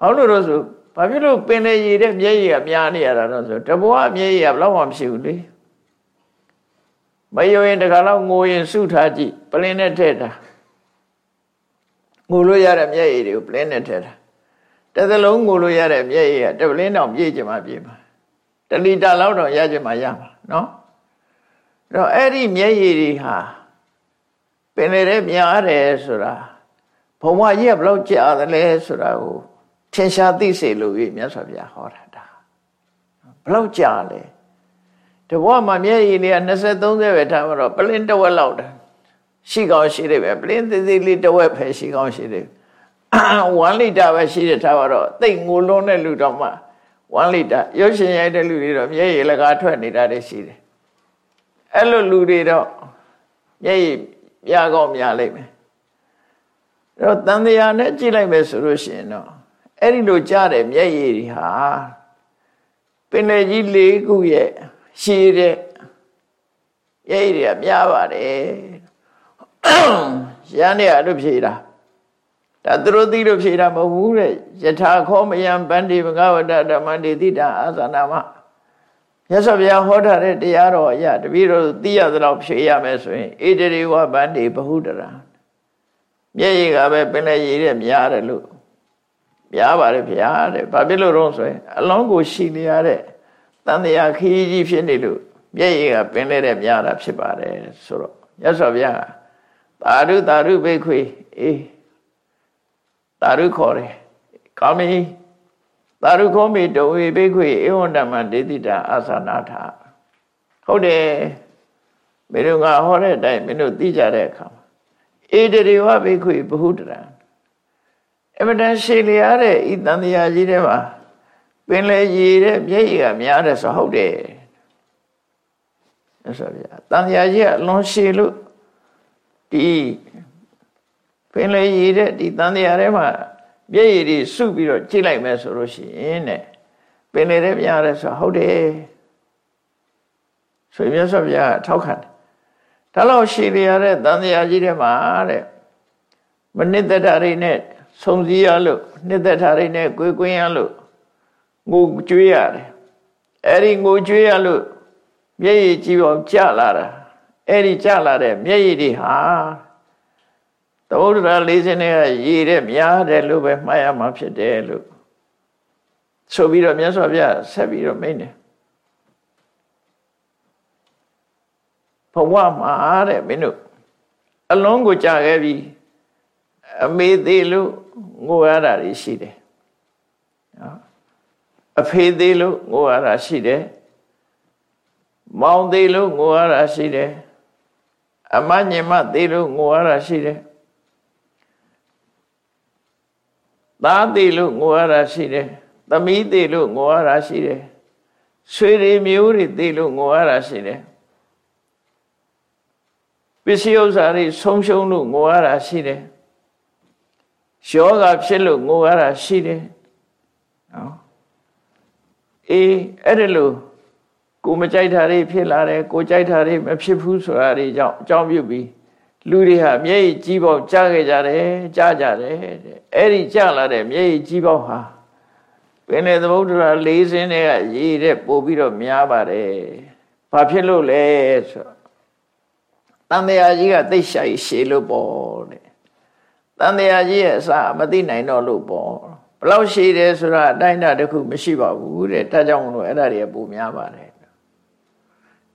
ဘာလို့လို့ဆိုဘာဖြစ်လို့ပင်လေရည်တဲ့မျက်ရည်ကများနေရတာတော့ဆိုတဘွားမျက်ရည်ကဘလောက်မှမရှိဘူးလေမယုံရင်တခါတော့ငိုရင်စုထားကြည့်ပလင်းနဲ့ထည့်တာငိုလို့ရတဲ့မျက်ရည်တွေကိုပလင်းနဲ့ထည့်တာတစ်သလုံးငိုလို့ရတဲ့မျက်ရည်ကတပလင်းတောင်ပြည့်ကြမှာပြည့်မှာတလီတာလောက်တော့ရကြမှာရမှာနော်အဲ့ တော့အဲ့ဒီမျက်ရည်တွေဟာပင်လေတဲ့များတယ်ဆိုတာဘုံမကြီးကဘလောက်ကြာတယ်လဲဆိုတာကိုထင်ရှားသိစေလို့၍မြတ်စွာဘုရားဟောတာဒါဘလောက်ကြာလဲတဘောမှာမျက်ရည်လေးက20 30ပဲထားမှာတော့ပလင်းတဝက်လောက်တာရှိကောင်းရှိတယ်ပဲပလင်းသေးသေးလေးတဝက်ပဲရှိကောင်းရှိတယ်1လီတာပဲရှိတယ်ထားတော့တိတ်ငိုလုံးတဲ့လူတော့မှ1လီတာရုပ်ရှင်ရိုက်တဲ့လူတွေတော့မျက်ရည်လကားထွက်နေတာတွေရှိတယ် အဲ့လိုလူတွေတော့မျက်ရည်ပြကောင်းများလိမ့်မယ်အဲ့တော့တန်တရားနဲ့ကြည့်လိုက်မယ်ဆိုလို့ရှိရင်တော့အဲ့ဒီလိုကြားတဲ့မျက်ရည်တွေဟာပင်လယ်ကြီး၄ခုရဲ့ရှည်တဲ့မျက်ရည်တွေကများပါတယ်ရန်နေရလို့ဖြေတာဒါသူတို့သိလို့ဖြေတာမဟုတ်ဘူးတဲ့ယထာခောမယံဗန္တိဘဂဝတဓမ္မတိတိတအာသနာမ ရသော်ဗျာဟောထားတဲ့တရားတော်အရာတပည့်တော်သိရသလောက်ဖြေရမယ်ဆိုရင်ဣတရေဝဗန္တိဘဟုတရံမျက်ရည်ကပဲပင်လည်းရည်တဲ့များတယ်လို့များပါတယ်ဗျာတဲ့ဘာဖြစ်လို့တော့ဆိုရင်အလုံးကိုရှိနေရတဲ့တန်တရားခီးကြီးဖြစ်နေလို့မျက်ရည်ကပင်လဲတဲ့များတာဖြစ်ပါတယ်ဆိုတော့ရသော်ဗျာသာဓုသာဓုဘိခွေအေးသာဓုခေါ်တယ်ကာမီ သာဓုခောမိတဝေဘိခွေဧဝံဓမ္မဒေတိတာအာသနာထဟုတ်တယ်မင်းတို့ငါဟောတဲ့အတိုင်းမင်းတို့သိကြတဲ့အခါဧတရေဝဘိခွေဘဟုတရံအမတန်ရှည်လျားတဲ့ဤတန်တရားကြီးထဲမှာပင်လေရည်တဲ့မျက်ရည်ကများတယ်ဆိုဟုတ်တယ်ဆိုဗျာတန်တရားကြီးကအလွန်ရှည်လို့ဒီပင်လေရည်တဲ့ဒီတန်တရားထဲမှာ မျက်ရည်တွေစုပြီးတော့ကြည့်လိုက်မယ်ဆိုလို့ရှိရင်တဲ့ပင်လေတဲ့များတယ်ဆိုဟုတ်တယ်ဆိုမြတ်စွာဘုရားထောက်ခံတယ်ဒါလောက်ရှိရတဲ့တန်တရားကြီးထဲမှာတဲ့မနစ်သက်တာတွေနဲ့ဆုံစည်းရလို့နှစ်သက်တာတွေနဲ့ကိုယ်ကွင်းရလို့ငိုကြွေးရတယ်အဲ့ဒီငိုကြွေးရလို့မျက်ရည်ကြီးပေါကြလာတာအဲ့ဒီကြလာတဲ့မျက်ရည်တွေဟာ သမုဒ္ဒရာလေးစင်းတွေကရည်တဲ့များတယ်လို့ပဲမှားရမှာဖြစ်တယ်လို့ဆိုပြီးတော့မြတ်စွာဘုရားဆက်ပြီးတော့မိန့်တယ်ဘဝမှာတဲ့မင်းတို့အလုံးကိုကြာခဲ့ပြီအမေသေးလို့ငိုရတာတွေရှိတယ်နော်အဖေသေးလို့ငိုရတာရှိတယ်မောင်သေးလို့ငိုရတာရှိတယ်အမညင်မသေးလို့ငိုရတာရှိတယ် သားသေးလို့ငိုရတာရှိတယ်သမီးသေးလို့ငိုရတာရှိတယ်ဆွေတွေမျိုးတွေသေးလို့ငိုရတာရှိတယ်ပစ္စည်းဥစ္စာတွေဆုံးရှုံးလို့ငိုရတာရှိတယ်ယောဂဖြစ်လို့ငိုရတာရှိတယ်နော်အေးအဲ့ဒါလို့ကိုမကြိုက်တာတွေဖြစ်လာတယ်ကိုကြိုက်တာတွေမဖြစ်ဘူးဆိုတာတွေကြောင့်အကြောင်းပြုပြီး လူတွေဟာမျက်ရည်ကြီးပေါက်ကြားခဲ့ကြတယ်ကြားကြတယ်တဲ့အဲ့ဒီကြားလာတဲ့မျက်ရည်ကြီးပေါက်ဟာပင်လေသမုဒ္ဒရာလေးစင်းတွေကရေတဲ့ပို့ပြီးတော့များပါတယ်ဘာဖြစ်လို့လဲဆိုတန်တရားကြီးကသိရှာရှည်လို့ပေါ့တဲ့တန်တရားကြီးရဲ့အစမသိနိုင်တော့လို့ပေါ့ဘလောက်ရှည်တယ်ဆိုတာအတိုင်းအတာတစ်ခုမရှိပါဘူးတဲ့ဒါကြောင့်မလို့အဲ့ဒါတွေပိုများပါတယ်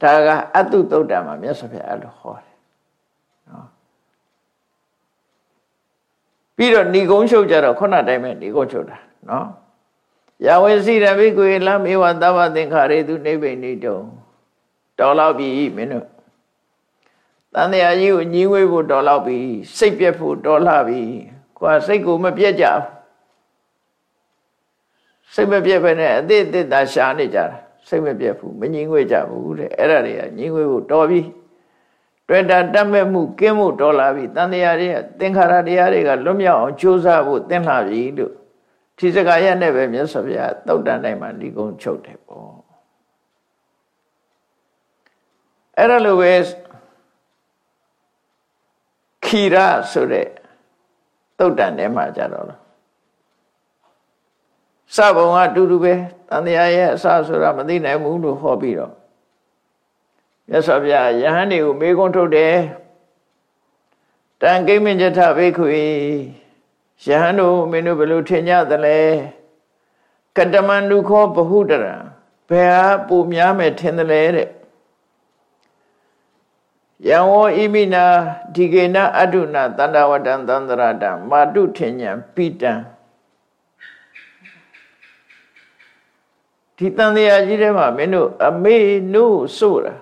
ဒါကအတုတုတ်တံမှာမြတ်စွာဘုရားအဲ့လိုဟောတယ် ပြီးတော့ဏီကုံချုပ်ကြတော့ခုနတိုင်းပဲဏီကုံချုပ်တာနော်ယဝေစီရဘိကွေလမေဝသဗ္ဗသင်္ခါရေသူနိဗ္ဗိဏိတုံတော်လောက်ပြီမင်းတို့တန်တရားကြီးကိုညီးဝေးဖို့တော်လောက်ပြီစိတ်ပြက်ဖို့တော်လှပြီကိုယ်စိတ်ကိုမပြက်ကြစိတ်မပြက်ပဲနဲ့အသေးအသေးသာရှာနေကြတာစိတ်မပြက်ဘူးမညီးဝေးကြဘူးတဲ့အဲ့ဒါတွေကညီးဝေးဖို့တော်ပြီ တွေ့တာတတ်မဲ့မှုကင်းမှုတော်လာပြီတန်တရားတွေကသင်္ခါရတရားတွေကလွတ်မြောက်အောင်ကြိုးစားဖို့သင်လာပြီလို့ဒီစကားရနဲ့ပဲမြတ်စွာဘုရားတုတ်တန်တိုင်းမှာဒီကုန်းချုပ်တယ်ပေါ့အဲ့ဒါလိုပဲခီရဆိုတဲ့တုတ်တန်ထဲမှာကြတော့လားစဘုံကအတူတူပဲတန်တရားရဲ့အစဆိုတာမသိနိုင်ဘူးလို့ဟောပြီးတော့ မြတ်စွာဘုရားယဟန်တွေကိုမေးခွန်းထုတ်တယ်တန်ကိမင်္ကျထဘိက္ခုယဟန်တို့မင်းတို့ဘယ်လိုထင်ကြသလဲကတမန္တုခောဘဟုတရံဘယ်ဟာပူများမယ်ထင်သလဲတဲ့ယံဝောဣမိနာဒီကေနအတုနာတန္တဝတံသန္တရတံမာတုထင်ညာပိတံဒီတန်တရားကြီးထဲမှာမင်းတို့အမေနို့ဆို့တာ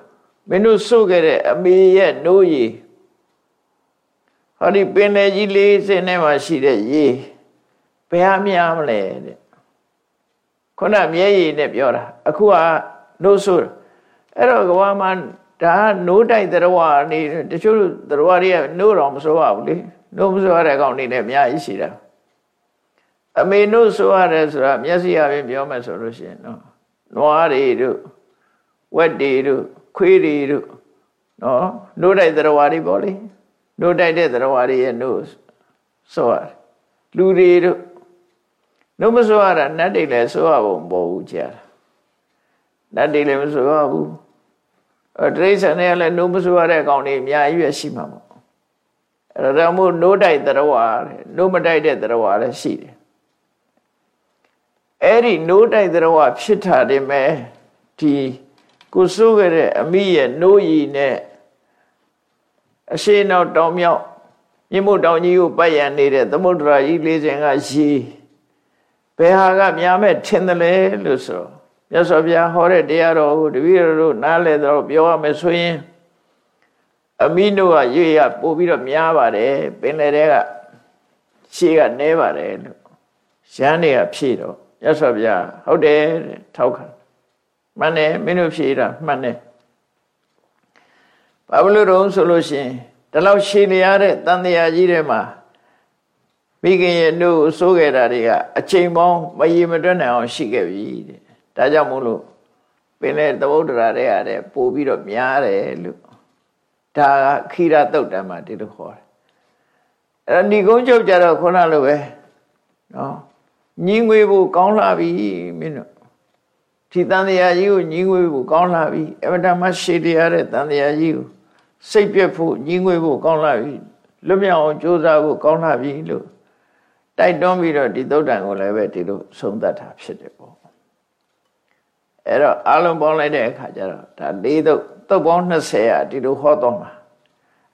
မင်းတို့ဆို့ခဲ့တဲ့အမေရဲ့နို့ရည်ဟောဒီပင်လေကြီးလေးစင်းထဲမှာရှိတဲ့ရေဘယ်ဟာများမလဲတဲ့ခုနမျက်ရည်နဲ့ပြောတာအခုကနို့ဆို့အဲ့တော့ကဘာမှဒါနိုးတိုက်သရဝနေတချို့သရဝတွေကနိုးတော့မစိုးရဘူးလေနိုးမစိုးရတဲ့ကောင်နေနဲ့အများကြီးရှိတာအမေနို့ဆိုရတယ်ဆိုတာမျက်စိအပြင်ပြောမယ်ဆိုလို့ရှိရင်နော်နွားတွေတို့ဝက်တွေတို့ ခွေးတွေတို့နော်နိုးတိုက်သရဝတွေပေါ့လေနိုးတိုက်တဲ့သရဝတွေရဲ့နို့ဆိုရတယ်လူတွေတို့နို့မဆိုရတာနတ်တွေလည်းဆိုရဖို့မပေါ်ဘူးကြာနတ်တွေလည်းမဆိုရဘူးအဲတိရစ္ဆာန်တွေကလည်းနိုးမဆိုရတဲ့အကောင်တွေအများကြီးပဲရှိမှာပေါ့အဲ့ဒါမို့နိုးတိုက်သရဝတဲ့နိုးမတိုက်တဲ့သရဝလည်းရှိတယ်အဲ့ဒီနိုးတိုက်သရဝဖြစ်တာတယ်မဲ့ဒီ ကိုစိုးခဲ့တဲ့အမိရဲ့နိုးရည်နဲ့အရှိနောက်တောင်မြောက်မြင့်မို့တောင်ကြီးကိုပတ်ရန်နေတဲ့သမုဒ္ဒရာကြီးလေးစင်ကရေဘယ်ဟာကများမဲ့ထင်တယ်လဲလို့ဆိုမြတ်စွာဘုရားဟောတဲ့တရားတော်ကိုတပည့်တော်တို့နားလည်တော့ပြောရမယ်ဆိုရင်အမိတို့ကရွေရပို့ပြီးတော့များပါတယ်ပင်လယ်တွေကရှေးကနေပါတယ်လို့ရန်တွေကဖြည့်တော့မြတ်စွာဘုရားဟုတ်တယ်တဲ့ထောက်ခံ မှန်တယ်မင်းတို့ဖြည့်တာမှန်တယ်ဘာလို့တော့ဆိုလို့ရှိရင်ဒီလောက်ရှည်နေရတဲ့တန်တရားကြီးထဲမှာမိခင်ရဲ့နှုတ်ဆိုးခဲ့တာတွေကအချိန်ပေါင်းမရေမတွက်နိုင်အောင်ရှိခဲ့ပြီတဲ့ဒါကြောင့်မို့လို့ပင်လေသမုဒ္ဒရာတွေရတယ်ပို့ပြီးတော့များတယ်လို့ဒါကခိရတုတ်တံမှာဒီလိုခေါ်တယ်အဲ့တော့ဏီကုန်းချုပ်ကြတော့ခုနလိုပဲနော်ညီငွေဖို့ကောင်းလာပြီမင်းတို့ ဒီတန်တရားကြီးကိုညီငွေဖို့ကောင်းလာပြီအမတမရှေတရားတဲ့တန်တရားကြီးကိုစိတ်ပြက်ဖို့ညီငွေဖို့ကောင်းလာပြီလွတ်မြောက်အောင်ကြိုးစားဖို့ကောင်းလာပြီလို့တိုက်တွန်းပြီးတော့ဒီသုတ်တန်ကိုလည်းပဲဒီလိုဆုံးသတ်တာဖြစ်တယ်ပေါ့အဲ့တော့အလုံးပေါင်းလိုက်တဲ့အခါကျတော့ဒါ၄သုတ်သုတ်ပေါင်း20อ่ะဒီလိုဟောတော့မှာ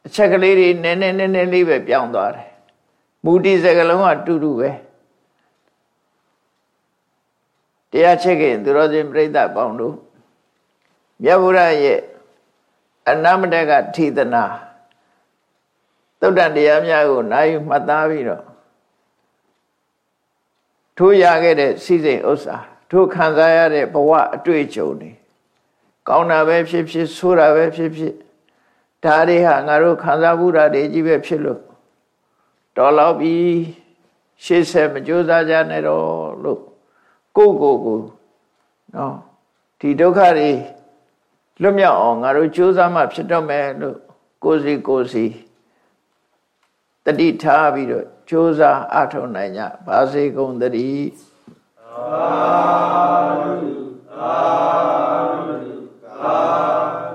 အချက်ကလေးတွေနည်းနည်းနည်းနည်းလေးပဲပြောင်းသွားတယ်မူတီစကလုံးကတူတူပဲ တရားချက်ခင်သူတော်စင်ပြိဿပေါင်းတို့မြတ်ဗုဒ္ဓရဲ့အနမတကထိသနာသုတ္တန်တရားများကိုနိုင်မှတ်သားပြီးတော့ထိုးရခဲ့တဲ့စီစဉ်ဥစ္စာထိုးခံစားရတဲ့ဘဝအတွေ့အကြုံတွေကောင်းတာပဲဖြစ်ဖြစ်ဆိုးတာပဲဖြစ်ဖြစ်ဒါတွေဟာငါတို့ခံစားမှုတာတွေကြီးပဲဖြစ်လို့တော်တော့ပြီရှေ့ဆက်မကြိုးစားကြနဲ့တော့လို့ ကိုကိုကိုနော်ဒီဒုက္ခတွေလွတ်မြောက်အောင်ငါတို့ကြိုးစားမှဖြစ်တော့မယ်လို့ကိုစီကိုစီတတိထားပြီးတော့ကြိုးစားအထောက်နိုင်ကြပါစေကုန်တည်းသာဓုသာဓုသာ